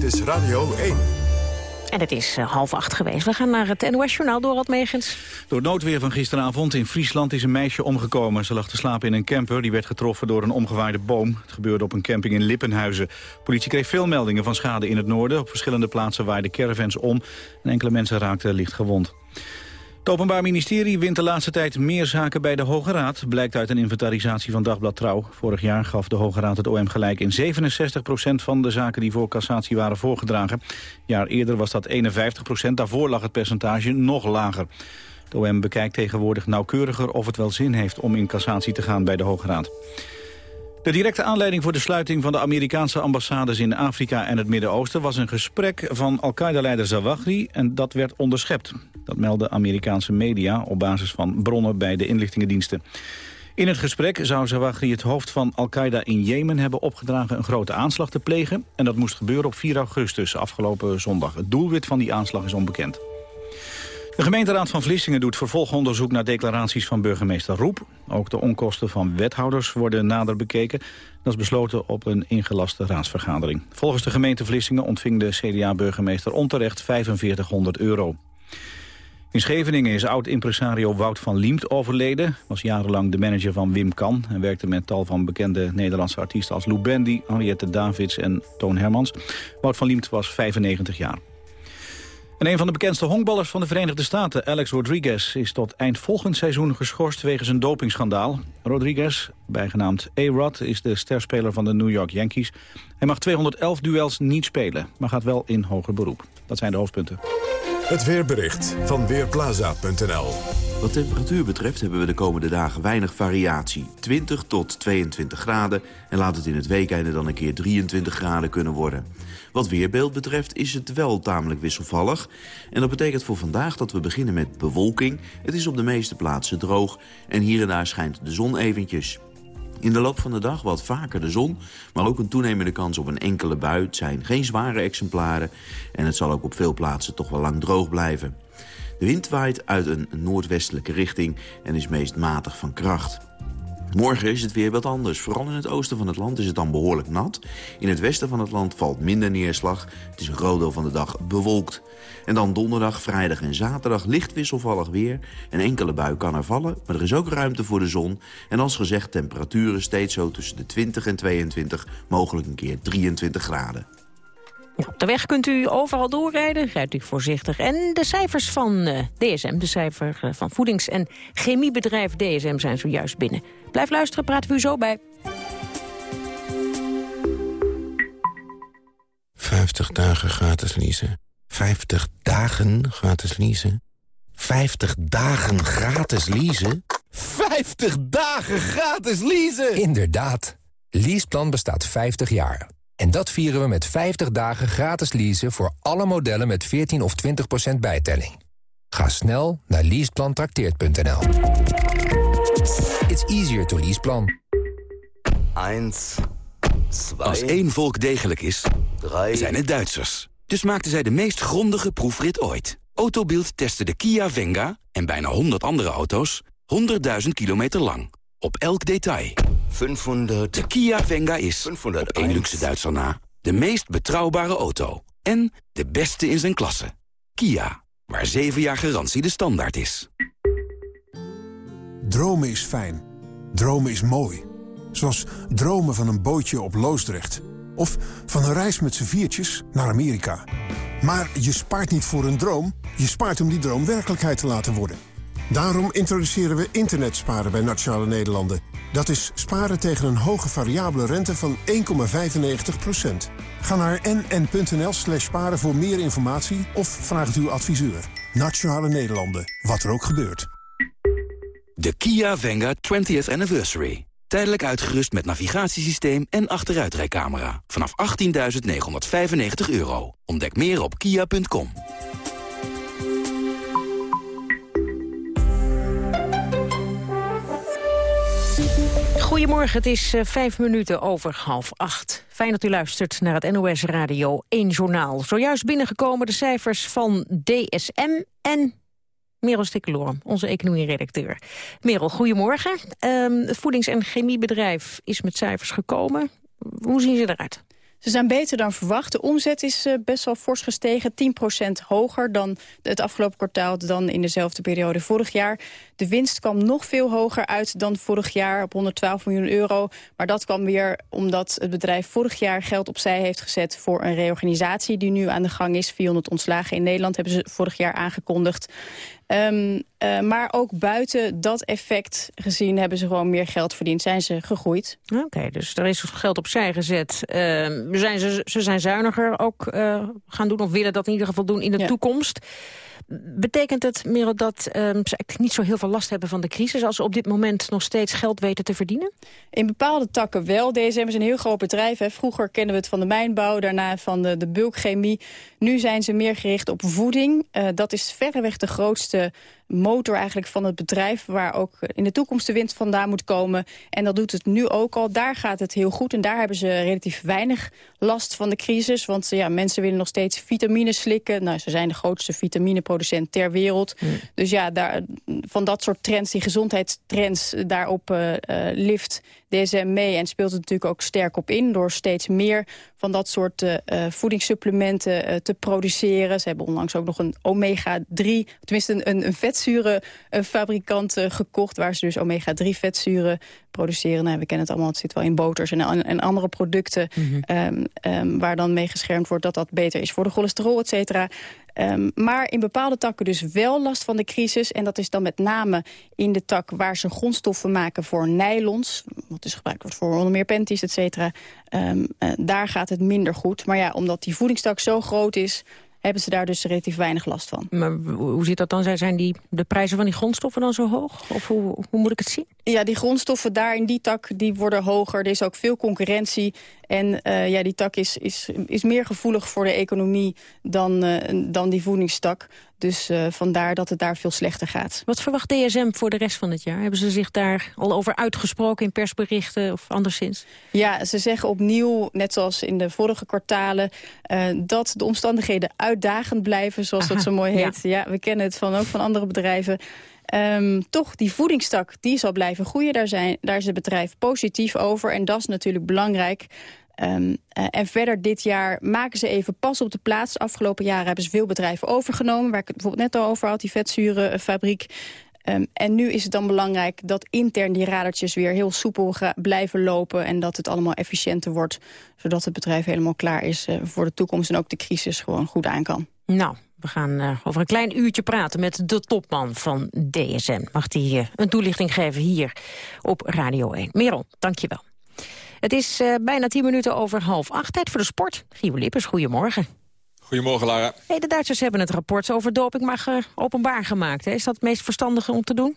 Dit is Radio 1. En het is eh, half acht geweest. We gaan naar het NOS-journaal door wat meegens. Door het noodweer van gisteravond in Friesland is een meisje omgekomen. Ze lag te slapen in een camper. Die werd getroffen door een omgewaaide boom. Het gebeurde op een camping in Lippenhuizen. Politie kreeg veel meldingen van schade in het noorden. Op verschillende plaatsen waaiden caravans om. En enkele mensen raakten licht gewond. Het Openbaar Ministerie wint de laatste tijd meer zaken bij de Hoge Raad... blijkt uit een inventarisatie van Dagblad Trouw. Vorig jaar gaf de Hoge Raad het OM gelijk in 67% van de zaken die voor cassatie waren voorgedragen. Een jaar eerder was dat 51% daarvoor lag het percentage nog lager. Het OM bekijkt tegenwoordig nauwkeuriger of het wel zin heeft om in cassatie te gaan bij de Hoge Raad. De directe aanleiding voor de sluiting van de Amerikaanse ambassades in Afrika en het Midden-Oosten was een gesprek van Al-Qaeda-leider Zawahri en dat werd onderschept. Dat melden Amerikaanse media op basis van bronnen bij de inlichtingendiensten. In het gesprek zou Zawahri het hoofd van Al-Qaeda in Jemen hebben opgedragen een grote aanslag te plegen. En dat moest gebeuren op 4 augustus, afgelopen zondag. Het doelwit van die aanslag is onbekend. De gemeenteraad van Vlissingen doet vervolgonderzoek naar declaraties van burgemeester Roep. Ook de onkosten van wethouders worden nader bekeken. Dat is besloten op een ingelaste raadsvergadering. Volgens de gemeente Vlissingen ontving de CDA-burgemeester onterecht 4500 euro. In Scheveningen is oud-impresario Wout van Liemt overleden. Was jarenlang de manager van Wim Kan... en werkte met tal van bekende Nederlandse artiesten als Lou Bendy, Henriette Davids en Toon Hermans. Wout van Liemt was 95 jaar. En een van de bekendste honkballers van de Verenigde Staten, Alex Rodriguez, is tot eind volgend seizoen geschorst wegens een dopingschandaal. Rodriguez, bijgenaamd A-Rod, is de sterspeler van de New York Yankees. Hij mag 211 duels niet spelen, maar gaat wel in hoger beroep. Dat zijn de hoofdpunten. Het weerbericht van Weerplaza.nl Wat temperatuur betreft hebben we de komende dagen weinig variatie. 20 tot 22 graden en laat het in het weekende dan een keer 23 graden kunnen worden. Wat weerbeeld betreft is het wel tamelijk wisselvallig. En dat betekent voor vandaag dat we beginnen met bewolking. Het is op de meeste plaatsen droog en hier en daar schijnt de zon eventjes. In de loop van de dag wat vaker de zon, maar ook een toenemende kans op een enkele bui. Het zijn geen zware exemplaren en het zal ook op veel plaatsen toch wel lang droog blijven. De wind waait uit een noordwestelijke richting en is meest matig van kracht. Morgen is het weer wat anders. Vooral in het oosten van het land is het dan behoorlijk nat. In het westen van het land valt minder neerslag. Het is een groot deel van de dag bewolkt. En dan donderdag, vrijdag en zaterdag licht wisselvallig weer. Een enkele bui kan er vallen, maar er is ook ruimte voor de zon. En als gezegd, temperaturen steeds zo tussen de 20 en 22, mogelijk een keer 23 graden. Nou, op de weg kunt u overal doorrijden, rijdt u voorzichtig. En de cijfers van eh, DSM, de cijfer eh, van voedings- en chemiebedrijf DSM zijn zojuist binnen. Blijf luisteren, praten we u zo bij. 50 dagen gratis leasen. 50 dagen gratis leasen. 50 dagen gratis leasen. 50 dagen gratis leasen! Inderdaad. Leaseplan bestaat 50 jaar. En dat vieren we met 50 dagen gratis leasen voor alle modellen met 14 of 20% bijtelling. Ga snel naar leaseplantrakteert.nl. It's easier to leaseplan. 1, 2... Als één volk degelijk is, zijn het Duitsers. Dus maakten zij de meest grondige proefrit ooit. Autobild testte de Kia Venga en bijna 100 andere auto's 100.000 kilometer lang. Op elk detail. 500... De Kia Venga is, 500 op één luxe Duitser na, de meest betrouwbare auto. En de beste in zijn klasse. Kia, waar 7 jaar garantie de standaard is. Dromen is fijn. Dromen is mooi. Zoals dromen van een bootje op Loosdrecht. Of van een reis met z'n viertjes naar Amerika. Maar je spaart niet voor een droom, je spaart om die droom werkelijkheid te laten worden. Daarom introduceren we internetsparen bij Nationale Nederlanden. Dat is sparen tegen een hoge variabele rente van 1,95%. Ga naar nn.nl slash sparen voor meer informatie of vraag het uw adviseur. Nationale Nederlanden, wat er ook gebeurt. De Kia Venga 20th Anniversary. Tijdelijk uitgerust met navigatiesysteem en achteruitrijcamera. Vanaf 18.995 euro. Ontdek meer op kia.com. Goedemorgen, het is uh, vijf minuten over half acht. Fijn dat u luistert naar het NOS Radio 1 Journaal. Zojuist binnengekomen de cijfers van DSM en Merel Stikkeloor, onze economie-redacteur. Merel, goedemorgen. Um, het voedings- en chemiebedrijf is met cijfers gekomen. Hoe zien ze eruit? Ze zijn beter dan verwacht. De omzet is uh, best wel fors gestegen. 10% hoger dan het afgelopen kwartaal dan in dezelfde periode vorig jaar. De winst kwam nog veel hoger uit dan vorig jaar op 112 miljoen euro. Maar dat kwam weer omdat het bedrijf vorig jaar geld opzij heeft gezet... voor een reorganisatie die nu aan de gang is. 400 ontslagen in Nederland hebben ze vorig jaar aangekondigd. Um, uh, maar ook buiten dat effect gezien hebben ze gewoon meer geld verdiend. Zijn ze gegroeid. Oké, okay, dus er is geld opzij gezet. Uh, zijn ze, ze zijn zuiniger ook uh, gaan doen of willen dat in ieder geval doen in de ja. toekomst. Betekent het, Merel, dat um, ze eigenlijk niet zo heel veel last hebben van de crisis... als ze op dit moment nog steeds geld weten te verdienen? In bepaalde takken wel. DSM is een heel groot bedrijf. Vroeger kennen we het van de mijnbouw, daarna van de, de bulkchemie. Nu zijn ze meer gericht op voeding. Uh, dat is verreweg de grootste motor eigenlijk van het bedrijf... waar ook in de toekomst de winst vandaan moet komen. En dat doet het nu ook al. Daar gaat het heel goed en daar hebben ze relatief weinig last van de crisis. Want ja, mensen willen nog steeds vitamine slikken. Nou, ze zijn de grootste vitamineproducent ter wereld. Mm. Dus ja, daar, van dat soort trends, die gezondheidstrends... daarop uh, uh, lift DSM mee en speelt het natuurlijk ook sterk op in... door steeds meer van dat soort uh, voedingssupplementen uh, te produceren. Ze hebben onlangs ook nog een omega-3, tenminste een, een vetzurenfabrikant gekocht... waar ze dus omega-3 vetzuren produceren. Nou, we kennen het allemaal, het zit wel in boters en, en andere producten... Mm -hmm. um, um, waar dan mee geschermd wordt dat dat beter is voor de cholesterol, et cetera. Um, maar in bepaalde takken dus wel last van de crisis. En dat is dan met name in de tak waar ze grondstoffen maken voor nylons. Wat dus gebruikt wordt voor onder meer panties, et cetera. Um, uh, daar gaat het minder goed. Maar ja, omdat die voedingstak zo groot is hebben ze daar dus relatief weinig last van. Maar hoe zit dat dan? Zijn die, de prijzen van die grondstoffen dan zo hoog? Of hoe, hoe moet ik het zien? Ja, die grondstoffen daar in die tak die worden hoger. Er is ook veel concurrentie. En uh, ja, die tak is, is, is meer gevoelig voor de economie dan, uh, dan die voedingstak. Dus uh, vandaar dat het daar veel slechter gaat. Wat verwacht DSM voor de rest van het jaar? Hebben ze zich daar al over uitgesproken in persberichten of anderszins? Ja, ze zeggen opnieuw, net zoals in de vorige kwartalen... Dat de omstandigheden uitdagend blijven, zoals Aha, dat zo mooi heet. Ja. ja, we kennen het van, ook van andere bedrijven. Um, toch, die voedingstak die zal blijven groeien. Daar, zijn, daar is het bedrijf positief over. En dat is natuurlijk belangrijk. Um, uh, en verder dit jaar maken ze even pas op de plaats. Afgelopen jaren hebben ze veel bedrijven overgenomen... waar ik het bijvoorbeeld net al over had, die vetzurenfabriek. Um, en nu is het dan belangrijk dat intern die radertjes weer heel soepel blijven lopen... en dat het allemaal efficiënter wordt, zodat het bedrijf helemaal klaar is uh, voor de toekomst... en ook de crisis gewoon goed aan kan. Nou, we gaan uh, over een klein uurtje praten met de topman van DSM. Mag hij uh, een toelichting geven hier op Radio 1. Merel, dank je wel. Het is uh, bijna tien minuten over half acht. Tijd voor de sport. Gio Lippers, goedemorgen. Goedemorgen, Lara. Hey, de Duitsers hebben het rapport over doping maar openbaar gemaakt. Hè? Is dat het meest verstandige om te doen?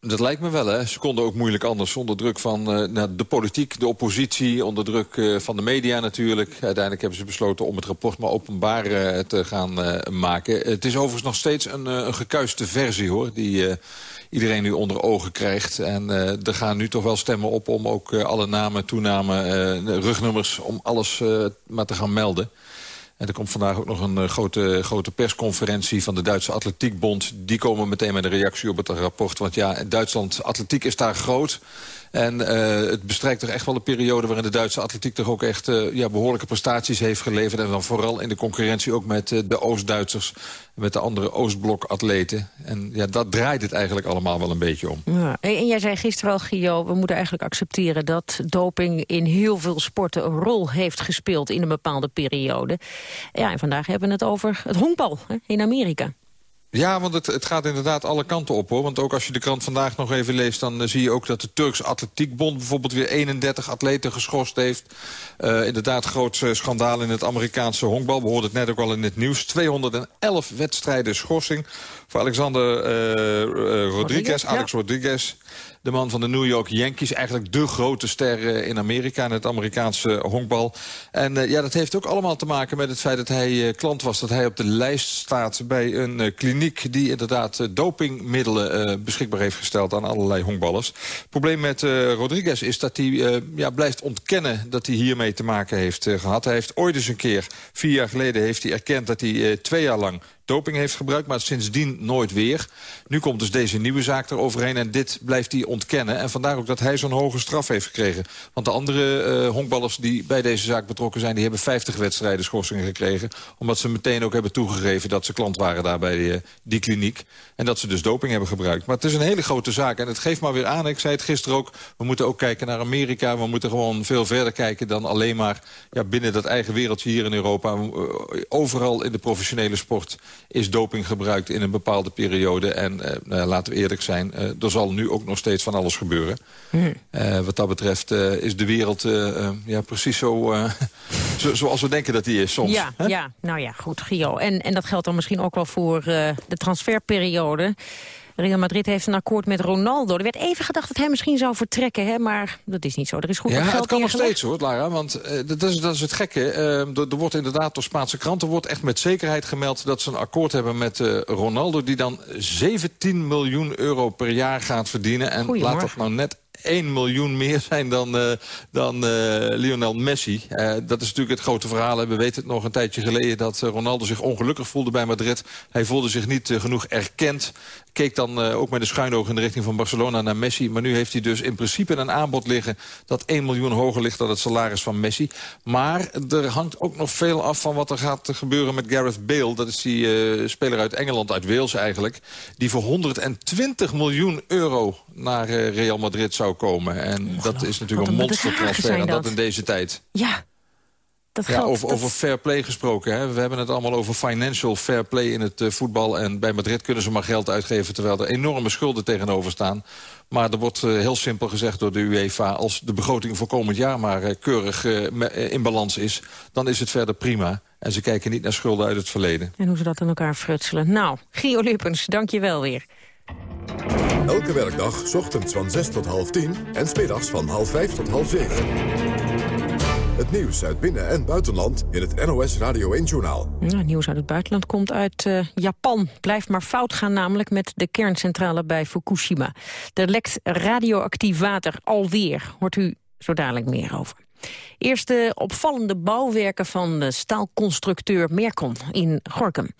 Dat lijkt me wel, hè. Ze konden ook moeilijk anders. Onder druk van uh, nou, de politiek, de oppositie, onder druk uh, van de media natuurlijk. Uiteindelijk hebben ze besloten om het rapport maar openbaar uh, te gaan maken. Het is overigens nog steeds een, een gekuiste versie, hoor, die iedereen nu onder ogen krijgt. En er gaan nu toch wel stemmen op om ook alle namen, toenamen, rugnummers... om alles maar te gaan melden. En er komt vandaag ook nog een uh, grote, grote persconferentie van de Duitse Atletiekbond. Die komen meteen met een reactie op het rapport. Want ja, Duitsland, atletiek is daar groot. En uh, het bestrijkt toch echt wel een periode waarin de Duitse atletiek toch ook echt uh, ja, behoorlijke prestaties heeft geleverd. En dan vooral in de concurrentie ook met uh, de Oost-Duitsers. Met de andere Oostblok-atleten. En ja, dat draait het eigenlijk allemaal wel een beetje om. Ja, en jij zei gisteren al, Gio, we moeten eigenlijk accepteren... dat doping in heel veel sporten een rol heeft gespeeld in een bepaalde periode. Ja, en vandaag hebben we het over het honkbal in Amerika. Ja, want het, het gaat inderdaad alle kanten op, hoor. Want ook als je de krant vandaag nog even leest... dan uh, zie je ook dat de Turks Atletiekbond bijvoorbeeld weer 31 atleten geschorst heeft. Uh, inderdaad, groot uh, schandaal in het Amerikaanse honkbal. We hoorden het net ook al in het nieuws. 211 wedstrijden schorsing voor Alexander Rodriguez, Rodriguez, Alex ja. Rodriguez de man van de New York Yankees. Eigenlijk de grote ster in Amerika in het Amerikaanse honkbal. En uh, ja, dat heeft ook allemaal te maken met het feit dat hij uh, klant was. Dat hij op de lijst staat bij een kliniek die inderdaad dopingmiddelen beschikbaar heeft gesteld aan allerlei honkballers. Het probleem met Rodriguez is dat hij ja, blijft ontkennen dat hij hiermee te maken heeft gehad. Hij heeft ooit eens een keer, vier jaar geleden, heeft hij erkend dat hij twee jaar lang doping heeft gebruikt, maar sindsdien nooit weer. Nu komt dus deze nieuwe zaak eroverheen en dit blijft hij ontkennen. En vandaar ook dat hij zo'n hoge straf heeft gekregen. Want de andere uh, honkballers die bij deze zaak betrokken zijn... die hebben 50 wedstrijden schorsingen gekregen. Omdat ze meteen ook hebben toegegeven dat ze klant waren daar bij die, die kliniek. En dat ze dus doping hebben gebruikt. Maar het is een hele grote zaak. En het geeft maar weer aan, ik zei het gisteren ook... we moeten ook kijken naar Amerika. We moeten gewoon veel verder kijken dan alleen maar... Ja, binnen dat eigen wereldje hier in Europa. Overal in de professionele sport is doping gebruikt in een bepaalde periode. En uh, nou, laten we eerlijk zijn, uh, er zal nu ook nog steeds van alles gebeuren. Mm. Uh, wat dat betreft is de wereld ja, precies zo, [LAUGHS] zo, zoals we denken dat die is soms. Ja, ja nou ja, goed, Gio. En, en dat geldt dan misschien ook wel voor de transferperiode. Real Madrid heeft een akkoord met Ronaldo. Er werd even gedacht dat hij misschien zou vertrekken, hè, maar dat is niet zo. Er is goed ja, geld het kan nog steeds hoor, Lara, want uh, dat, is, dat is het gekke. Uh, er, er, wordt inderdaad door Spaanse kranten wordt echt met zekerheid gemeld... dat ze een akkoord hebben met uh, Ronaldo... die dan 17 miljoen euro per jaar gaat verdienen. En laat dat nou net 1 miljoen meer zijn dan, uh, dan uh, Lionel Messi. Uh, dat is natuurlijk het grote verhaal. We weten het nog een tijdje geleden dat Ronaldo zich ongelukkig voelde bij Madrid. Hij voelde zich niet genoeg erkend. Keek dan ook met een schuinoog in de richting van Barcelona naar Messi. Maar nu heeft hij dus in principe een aanbod liggen... dat 1 miljoen hoger ligt dan het salaris van Messi. Maar er hangt ook nog veel af van wat er gaat gebeuren met Gareth Bale. Dat is die speler uit Engeland, uit Wales eigenlijk. Die voor 120 miljoen euro naar Real Madrid zou komen. En dat is natuurlijk een monstertransfer. En dat in deze tijd. Ja. Dat ja, over, over fair play gesproken. Hè. We hebben het allemaal over financial fair play in het uh, voetbal. En bij Madrid kunnen ze maar geld uitgeven... terwijl er enorme schulden tegenover staan. Maar er wordt uh, heel simpel gezegd door de UEFA... als de begroting voor komend jaar maar uh, keurig in balans is... dan is het verder prima. En ze kijken niet naar schulden uit het verleden. En hoe ze dat in elkaar frutselen. Nou, Gio Lippens, dank je wel weer. Elke werkdag, ochtends van 6 tot half 10 en smiddags van half 5 tot half 7. Het nieuws uit binnen- en buitenland in het NOS Radio 1-journaal. Nou, nieuws uit het buitenland komt uit uh, Japan. Blijft maar fout gaan namelijk met de kerncentrale bij Fukushima. Er lekt radioactief water alweer. Hoort u zo dadelijk meer over. Eerste opvallende bouwwerken van de staalconstructeur Mercon in Gorkum.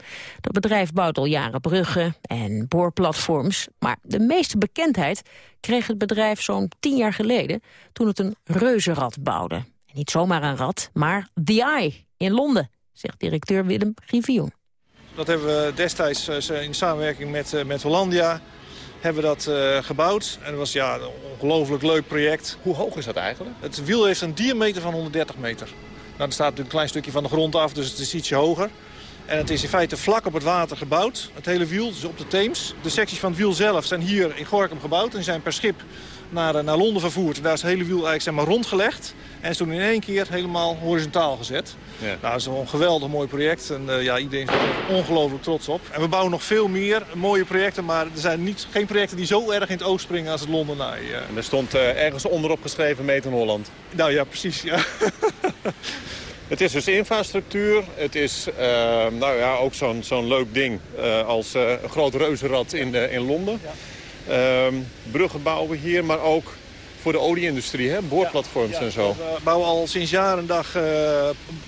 Dat bedrijf bouwt al jaren bruggen en boorplatforms. Maar de meeste bekendheid kreeg het bedrijf zo'n tien jaar geleden... toen het een reuzenrad bouwde. Niet zomaar een rad, maar The Eye in Londen, zegt directeur Willem Grivioen. Dat hebben we destijds in samenwerking met, met Hollandia hebben we dat uh, gebouwd. En dat was ja, een ongelooflijk leuk project. Hoe hoog is dat eigenlijk? Het wiel heeft een diameter van 130 meter. Nou, er staat natuurlijk een klein stukje van de grond af, dus het is ietsje hoger. En het is in feite vlak op het water gebouwd. Het hele wiel, dus op de Theems. De secties van het wiel zelf zijn hier in Gorkum gebouwd. En zijn per schip naar, naar Londen vervoerd. En daar is het hele wiel eigenlijk zeg maar, rondgelegd. En is toen in één keer helemaal horizontaal gezet. Ja. Nou, dat is een geweldig mooi project. En uh, ja, iedereen is er ongelooflijk trots op. En we bouwen nog veel meer mooie projecten. Maar er zijn niet, geen projecten die zo erg in het oog springen als het Londen. Uh. En er stond uh, ergens onderop geschreven Meten Holland. Nou ja, precies. Ja. [LAUGHS] Het is dus infrastructuur. Het is uh, nou ja, ook zo'n zo'n leuk ding uh, als uh, een groot reuzenrad in, in Londen. Ja. Bruggen bouwen hier, maar ook voor de olieindustrie, hè? boorplatforms en zo. We bouwen al sinds jaren dag uh,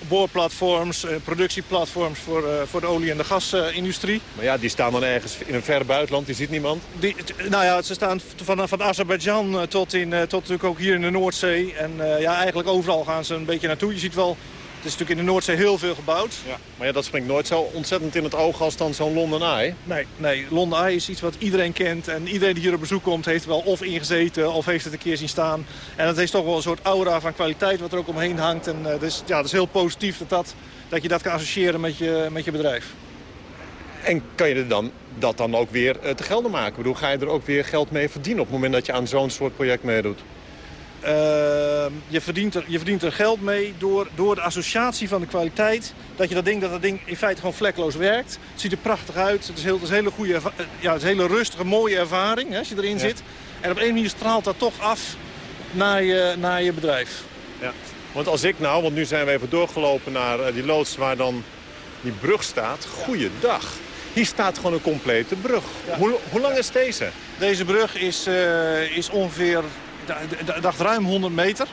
boorplatforms, uh, productieplatforms voor, uh, voor de olie- en de gasindustrie. maar ja, die staan dan ergens in een ver buitenland, die ziet niemand? Die, nou ja, ze staan van, van Azerbeidzjan tot, in, tot natuurlijk ook hier in de Noordzee. En ja, eigenlijk overal gaan ze een beetje naartoe. Je ziet wel het is natuurlijk in de Noordzee heel veel gebouwd. Ja. Maar ja, dat springt nooit zo ontzettend in het oog als dan zo'n London Eye. Nee, nee, London Eye is iets wat iedereen kent. En iedereen die hier op bezoek komt heeft wel of ingezeten of heeft het een keer zien staan. En dat is toch wel een soort aura van kwaliteit wat er ook omheen hangt. En uh, dus, ja, dat is heel positief dat, dat, dat je dat kan associëren met je, met je bedrijf. En kan je er dan, dat dan ook weer uh, te gelden maken? Ik bedoel, ga je er ook weer geld mee verdienen op het moment dat je aan zo'n soort project meedoet? Uh, je, verdient er, je verdient er geld mee door, door de associatie van de kwaliteit. Dat je dat ding, dat dat ding in feite gewoon vlekloos werkt. Het ziet er prachtig uit. Het is, heel, het is een hele goede, ja, het is een hele rustige, mooie ervaring hè, als je erin ja. zit. En op een manier straalt dat toch af naar je, naar je bedrijf. Ja. Want als ik nou, want nu zijn we even doorgelopen naar uh, die loods waar dan die brug staat. Goeiedag. Hier staat gewoon een complete brug. Ja. Hoe, hoe lang is deze? Deze brug is, uh, is ongeveer dacht ruim 100 meter.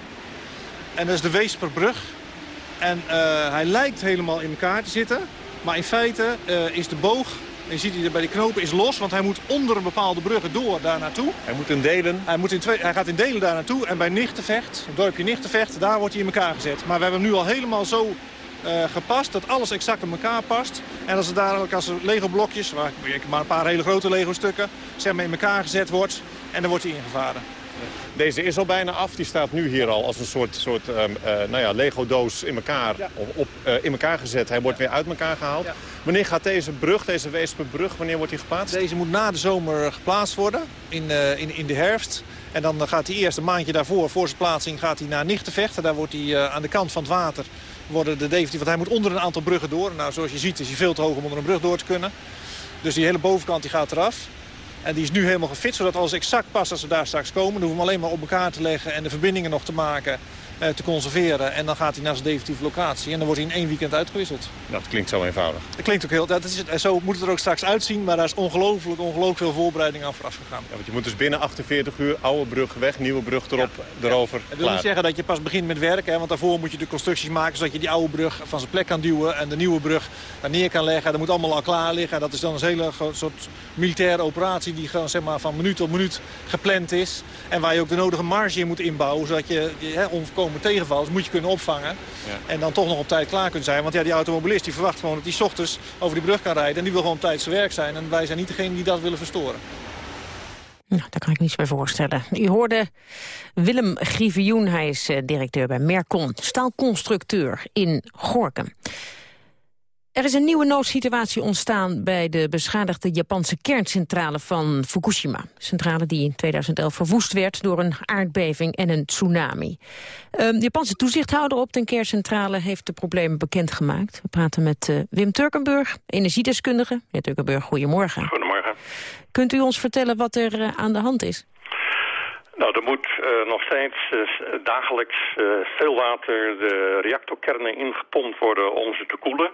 En dat is de Weesperbrug. En uh, hij lijkt helemaal in elkaar te zitten. Maar in feite uh, is de boog, je ziet hij bij de knopen, is los. Want hij moet onder een bepaalde bruggen door daar naartoe. Hij moet in delen? Hij, moet in twee, hij gaat in delen daar naartoe. En bij Nichtenvecht, het dorpje Nichtenvecht, daar wordt hij in elkaar gezet. Maar we hebben hem nu al helemaal zo uh, gepast, dat alles exact in elkaar past. En als er dadelijk als er Lego blokjes, maar, maar een paar hele grote Lego stukken, zeg maar in elkaar gezet wordt. En dan wordt hij ingevaren. Deze is al bijna af. Die staat nu hier al als een soort, soort um, uh, nou ja, Lego-doos in elkaar, ja. op, uh, in elkaar gezet. Hij wordt weer uit elkaar gehaald. Wanneer gaat deze brug, deze Weesperbrug, wanneer wordt die geplaatst? Deze moet na de zomer geplaatst worden, in, uh, in, in de herfst. En dan gaat hij eerst een maandje daarvoor, voor zijn plaatsing, gaat hij naar Nichtenvecht. Daar wordt hij aan de kant van het water, worden de definitief, want hij moet onder een aantal bruggen door. Nou, zoals je ziet is hij veel te hoog om onder een brug door te kunnen. Dus die hele bovenkant die gaat eraf. En die is nu helemaal gefit, zodat alles exact past als we daar straks komen. Dan hoeven we hem alleen maar op elkaar te leggen en de verbindingen nog te maken, te conserveren. En dan gaat hij naar zijn definitieve locatie. En dan wordt hij in één weekend uitgewisseld. Dat klinkt zo eenvoudig. Dat klinkt ook heel... Dat is het, zo moet het er ook straks uitzien, maar daar is ongelooflijk, ongelooflijk veel voorbereiding aan vooraf gegaan. Ja, want je moet dus binnen 48 uur oude brug weg, nieuwe brug erop, ja, erover, ja. Dat wil niet zeggen dat je pas begint met werken, hè, want daarvoor moet je de constructies maken... zodat je die oude brug van zijn plek kan duwen en de nieuwe brug daar neer kan leggen. Dat moet allemaal al klaar liggen. Dat is dan een hele soort militaire operatie die gewoon zeg maar, van minuut tot minuut gepland is. En waar je ook de nodige marge in moet inbouwen, zodat je, je hè, onvoorkomen tegenvalt, moet je kunnen opvangen. Ja. En dan toch nog op tijd klaar kunt zijn. Want ja, die automobilist die verwacht gewoon dat hij 's ochtends over die brug kan rijden. En die wil gewoon op tijd zijn werk zijn. En wij zijn niet degene die dat willen verstoren. Nou, daar kan ik niets bij voorstellen. U hoorde Willem Grievioen, hij is directeur bij Mercon, staalconstructeur in Gorkum. Er is een nieuwe noodsituatie ontstaan bij de beschadigde Japanse kerncentrale van Fukushima. Centrale die in 2011 verwoest werd door een aardbeving en een tsunami. Um, de Japanse toezichthouder op de kerncentrale heeft de problemen bekendgemaakt. We praten met uh, Wim Turkenburg, energiedeskundige. Meneer Turkenburg, goedemorgen. Goedemorgen. Kunt u ons vertellen wat er uh, aan de hand is? Nou, er moet uh, nog steeds uh, dagelijks uh, veel water de reactorkernen ingepompt worden om ze te koelen.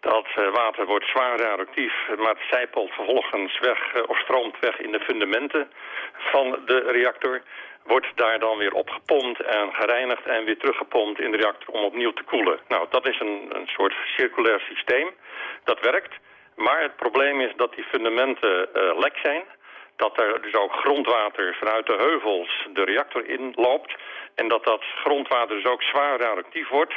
Dat water wordt zwaar radioactief, maar het zijpelt vervolgens weg of stroomt weg in de fundamenten van de reactor. Wordt daar dan weer opgepompt en gereinigd en weer teruggepompt in de reactor om opnieuw te koelen. Nou, dat is een, een soort circulair systeem. Dat werkt, maar het probleem is dat die fundamenten lek zijn dat er dus ook grondwater vanuit de heuvels de reactor inloopt. En dat dat grondwater dus ook zwaar radioactief wordt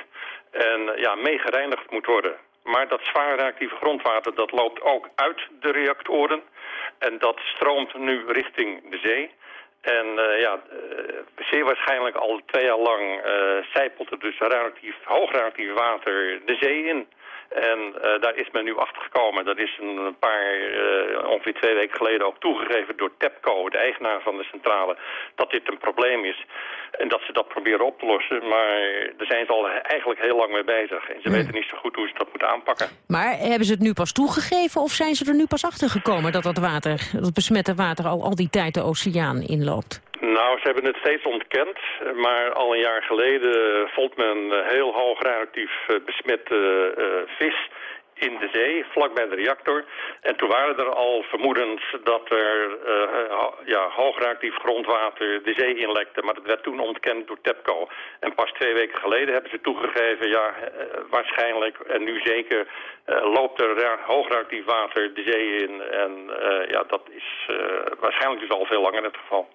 en ja, meegereinigd moet worden. Maar dat zwaar radioactieve grondwater dat loopt ook uit de reactoren. En dat stroomt nu richting de zee. En uh, ja, uh, zeer waarschijnlijk al twee jaar lang uh, zijpelt er dus hoog radioactief water de zee in. En daar is men nu Dat is een paar, uh, ongeveer twee weken geleden ook toegegeven door TEPCO, de eigenaar van de centrale, dat dit een probleem is. En dat ze dat proberen op te lossen. Maar daar zijn ze al eigenlijk heel lang mee bezig. En ze weten niet zo goed hoe ze dat moeten aanpakken. Maar hebben ze het nu pas toegegeven of zijn ze er nu pas achter gekomen dat dat water, dat besmette water al, al die tijd de oceaan inloopt? Nou, ze hebben het steeds ontkend, maar al een jaar geleden vond men heel hoog radioactief besmette uh, vis in de zee, vlak bij de reactor. En toen waren er al vermoedens dat er uh, ja, hoogreactief grondwater de zee inlekte. Maar dat werd toen ontkend door TEPCO. En pas twee weken geleden hebben ze toegegeven, ja, uh, waarschijnlijk en nu zeker uh, loopt er hoogreactief water de zee in. En ja, dat is waarschijnlijk dus al veel langer het geval.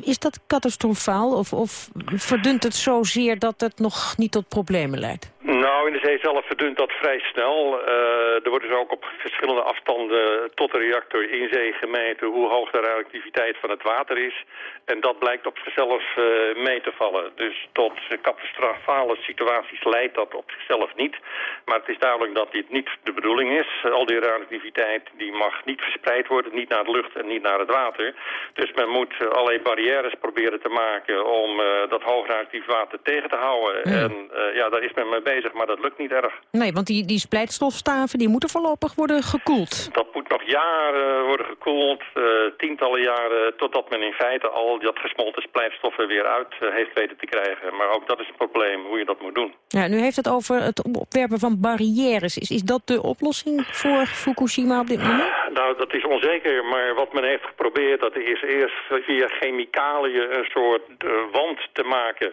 Is dat catastrofaal of, of verdunt het zozeer dat het nog niet tot problemen leidt? Nou, in de zee zelf verdunt dat vrij snel. Uh, er wordt dus ook op verschillende afstanden tot de reactor in zee gemeten hoe hoog de radioactiviteit van het water is. En dat blijkt op zichzelf uh, mee te vallen. Dus tot catastrofale situaties leidt dat op zichzelf niet. Maar het is duidelijk dat dit niet de bedoeling is. Al die radioactiviteit die mag niet verspreid worden, niet naar de lucht en niet naar het water. Dus men moet allerlei barrières proberen te maken om uh, dat hoog radioactief water tegen te houden. En ja, daar is men mee bezig, maar dat lukt niet erg. Nee, want die, die splijtstofstaven die moeten voorlopig worden gekoeld. Dat moet nog jaren worden gekoeld, uh, tientallen jaren, totdat men in feite al dat gesmolten splijtstoffen weer uit uh, heeft weten te krijgen. Maar ook dat is een probleem, hoe je dat moet doen. Ja, nu heeft het over het opwerpen van barrières. Is, is dat de oplossing voor Fukushima op dit moment? Nou, dat is onzeker, maar wat men heeft geprobeerd, dat is eerst via chemicaliën een soort uh, wand te maken,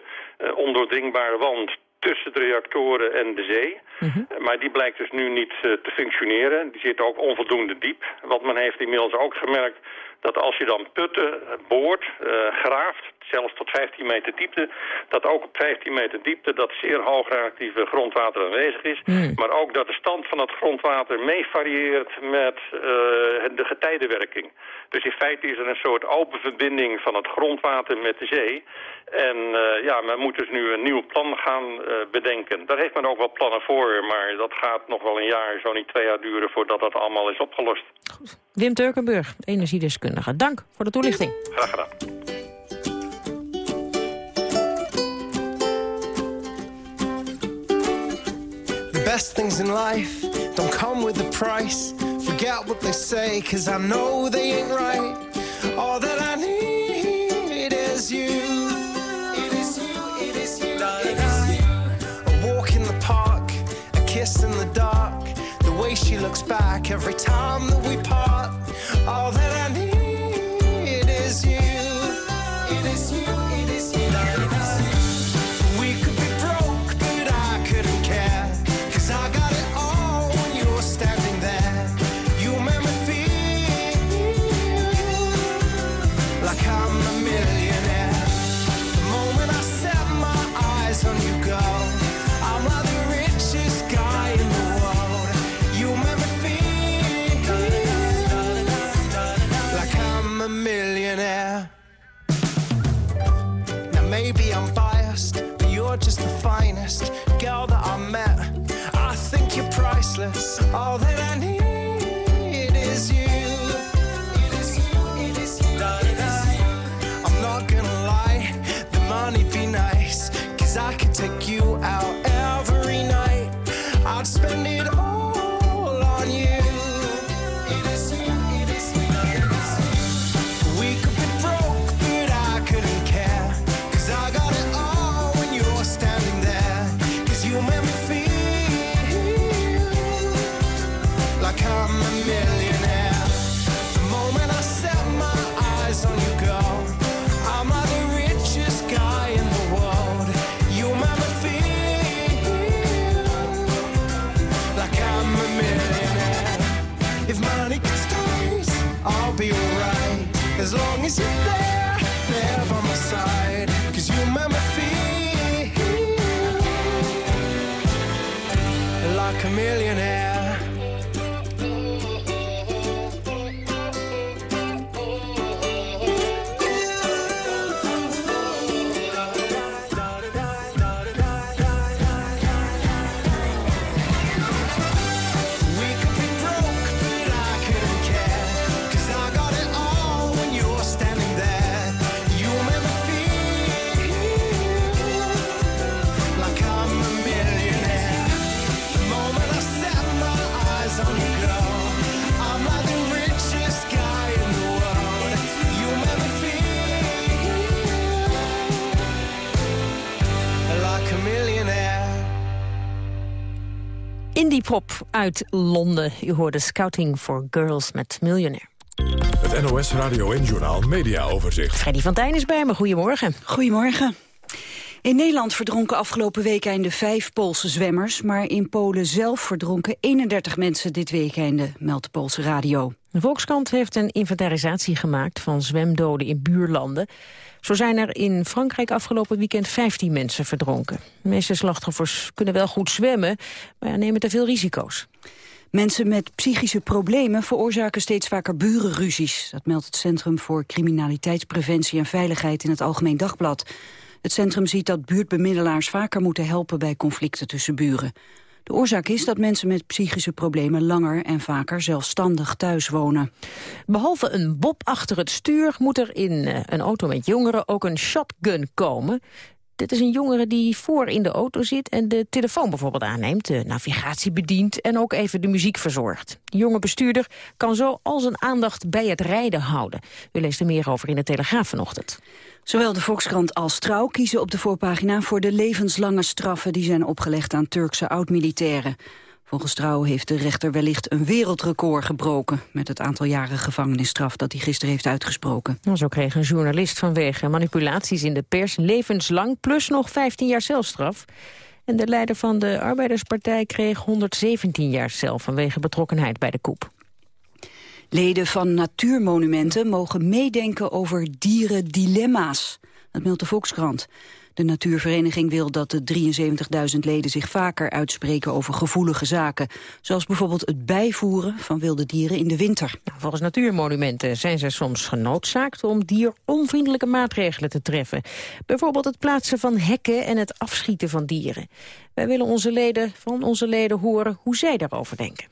ondoordringbare wand tussen de reactoren en de zee. Mm -hmm. Maar die blijkt dus nu niet uh, te functioneren. Die zit ook onvoldoende diep. Want men heeft inmiddels ook gemerkt dat als je dan putten boort, uh, graaft, zelfs tot 15 meter diepte, dat ook op 15 meter diepte dat zeer hoog radioactieve grondwater aanwezig is. Mm. Maar ook dat de stand van het grondwater mee varieert met uh, de getijdenwerking. Dus in feite is er een soort open verbinding van het grondwater met de zee. En uh, ja, men moet dus nu een nieuw plan gaan uh, bedenken. Daar heeft men ook wel plannen voor, maar dat gaat nog wel een jaar, zo niet twee jaar duren voordat dat allemaal is opgelost. Wim Turkenburg, energiedeskundige. Dank voor de toelichting. Graag gedaan. The best things in life don't come with a price. Forget what they say, cause I know they ain't right. All that I need is you. It is you, it is you, it is you. A walk in the park, a kiss in the dark. The way she looks back every time that we part. All that finest girl that I met. I think you're priceless. All uit Londen. U hoorde Scouting for Girls met Millionaire. Het NOS Radio en Journaal Media Overzicht. Freddy van Tijn is bij me. Goedemorgen. Goedemorgen. In Nederland verdronken afgelopen weekende vijf Poolse zwemmers... maar in Polen zelf verdronken 31 mensen dit weekende, meldt de Poolse radio. De Volkskrant heeft een inventarisatie gemaakt van zwemdoden in buurlanden. Zo zijn er in Frankrijk afgelopen weekend 15 mensen verdronken. De meeste slachtoffers kunnen wel goed zwemmen, maar nemen te veel risico's. Mensen met psychische problemen veroorzaken steeds vaker burenruzies. Dat meldt het Centrum voor Criminaliteitspreventie en Veiligheid in het Algemeen Dagblad. Het centrum ziet dat buurtbemiddelaars vaker moeten helpen bij conflicten tussen buren. De oorzaak is dat mensen met psychische problemen langer en vaker zelfstandig thuis wonen. Behalve een bob achter het stuur moet er in eh, een auto met jongeren ook een shotgun komen. Dit is een jongere die voor in de auto zit en de telefoon bijvoorbeeld aanneemt, de navigatie bedient en ook even de muziek verzorgt. De jonge bestuurder kan zo al zijn aandacht bij het rijden houden. U leest er meer over in de Telegraaf vanochtend. Zowel de Volkskrant als Trouw kiezen op de voorpagina voor de levenslange straffen die zijn opgelegd aan Turkse oud-militairen. Volgens Trouw heeft de rechter wellicht een wereldrecord gebroken... met het aantal jaren gevangenisstraf dat hij gisteren heeft uitgesproken. Zo kreeg een journalist vanwege manipulaties in de pers levenslang... plus nog 15 jaar celstraf. En de leider van de Arbeiderspartij kreeg 117 jaar cel... vanwege betrokkenheid bij de koep. Leden van natuurmonumenten mogen meedenken over dierendilemma's. Dat meldt de Volkskrant. De natuurvereniging wil dat de 73.000 leden zich vaker uitspreken over gevoelige zaken. Zoals bijvoorbeeld het bijvoeren van wilde dieren in de winter. Nou, volgens natuurmonumenten zijn ze soms genoodzaakt om dieronvriendelijke maatregelen te treffen. Bijvoorbeeld het plaatsen van hekken en het afschieten van dieren. Wij willen onze leden, van onze leden horen hoe zij daarover denken.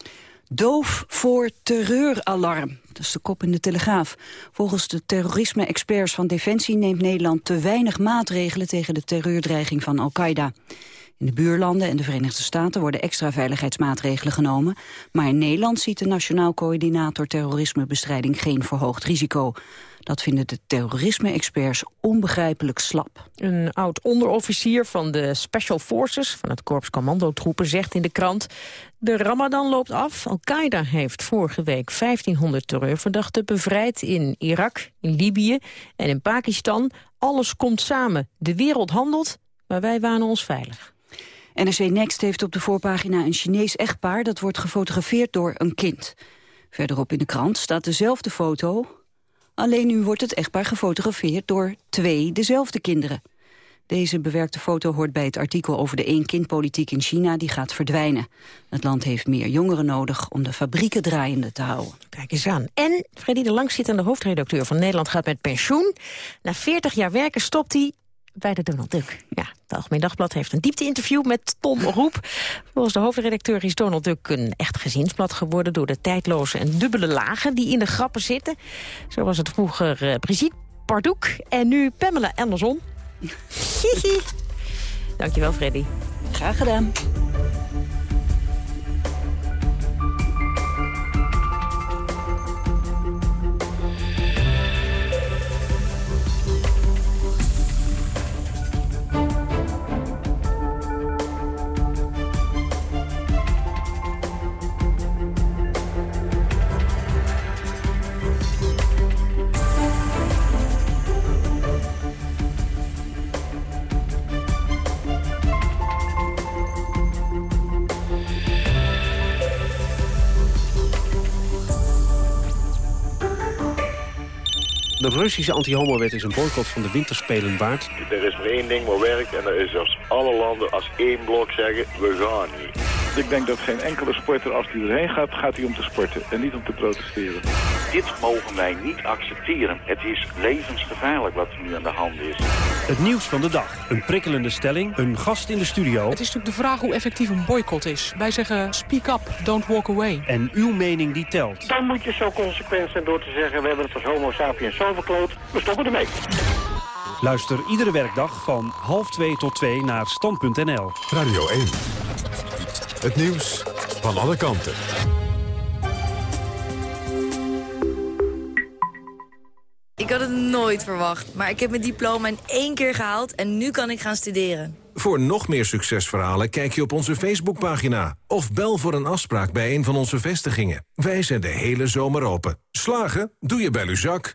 Doof voor terreuralarm. Dat is de kop in de Telegraaf. Volgens de terrorisme-experts van Defensie neemt Nederland te weinig maatregelen tegen de terreurdreiging van Al-Qaeda. In de buurlanden en de Verenigde Staten worden extra veiligheidsmaatregelen genomen. Maar in Nederland ziet de Nationaal Coördinator Terrorismebestrijding geen verhoogd risico. Dat vinden de terrorisme-experts onbegrijpelijk slap. Een oud-onderofficier van de Special Forces, van het Korps Commandotroepen, zegt in de krant... De ramadan loopt af. Al-Qaeda heeft vorige week 1500 terreurverdachten bevrijd in Irak, in Libië en in Pakistan. Alles komt samen. De wereld handelt, maar wij wanen ons veilig. NRC Next heeft op de voorpagina een Chinees echtpaar... dat wordt gefotografeerd door een kind. Verderop in de krant staat dezelfde foto... alleen nu wordt het echtpaar gefotografeerd door twee dezelfde kinderen. Deze bewerkte foto hoort bij het artikel over de één-kind-politiek in China... die gaat verdwijnen. Het land heeft meer jongeren nodig om de fabrieken draaiende te houden. Kijk eens aan. En Freddy de Langzittende hoofdredacteur van Nederland gaat met pensioen. Na 40 jaar werken stopt hij bij de Donald Duck. Ja, het Algemeen Dagblad heeft een diepte-interview met Tom Roep. Volgens de hoofdredacteur is Donald Duck een echt gezinsblad geworden... door de tijdloze en dubbele lagen die in de grappen zitten. Zo was het vroeger uh, Brigitte Pardoek en nu Pamela Anderson. Dankjewel, Freddy. Graag gedaan. Russische anti-homo-wet is een boycott van de winterspelen waard. Er is maar één ding wat werkt en dat is als alle landen als één blok zeggen, we gaan niet. Ik denk dat geen enkele sporter, als hij erheen gaat, gaat hij om te sporten en niet om te protesteren. Dit mogen wij niet accepteren. Het is levensgevaarlijk wat er nu aan de hand is. Het nieuws van de dag. Een prikkelende stelling, een gast in de studio. Het is natuurlijk de vraag hoe effectief een boycott is. Wij zeggen speak up, don't walk away. En uw mening die telt. Dan moet je zo consequent zijn door te zeggen, we hebben het als homo sapiens zo verkloot, we stoppen ermee. Luister iedere werkdag van half 2 tot 2 naar stand.nl. Radio 1. Het nieuws van alle kanten. Ik had het nooit verwacht, maar ik heb mijn diploma in één keer gehaald en nu kan ik gaan studeren. Voor nog meer succesverhalen kijk je op onze Facebookpagina... of bel voor een afspraak bij een van onze vestigingen. Wij zijn de hele zomer open. Slagen? Doe je bij Luzak.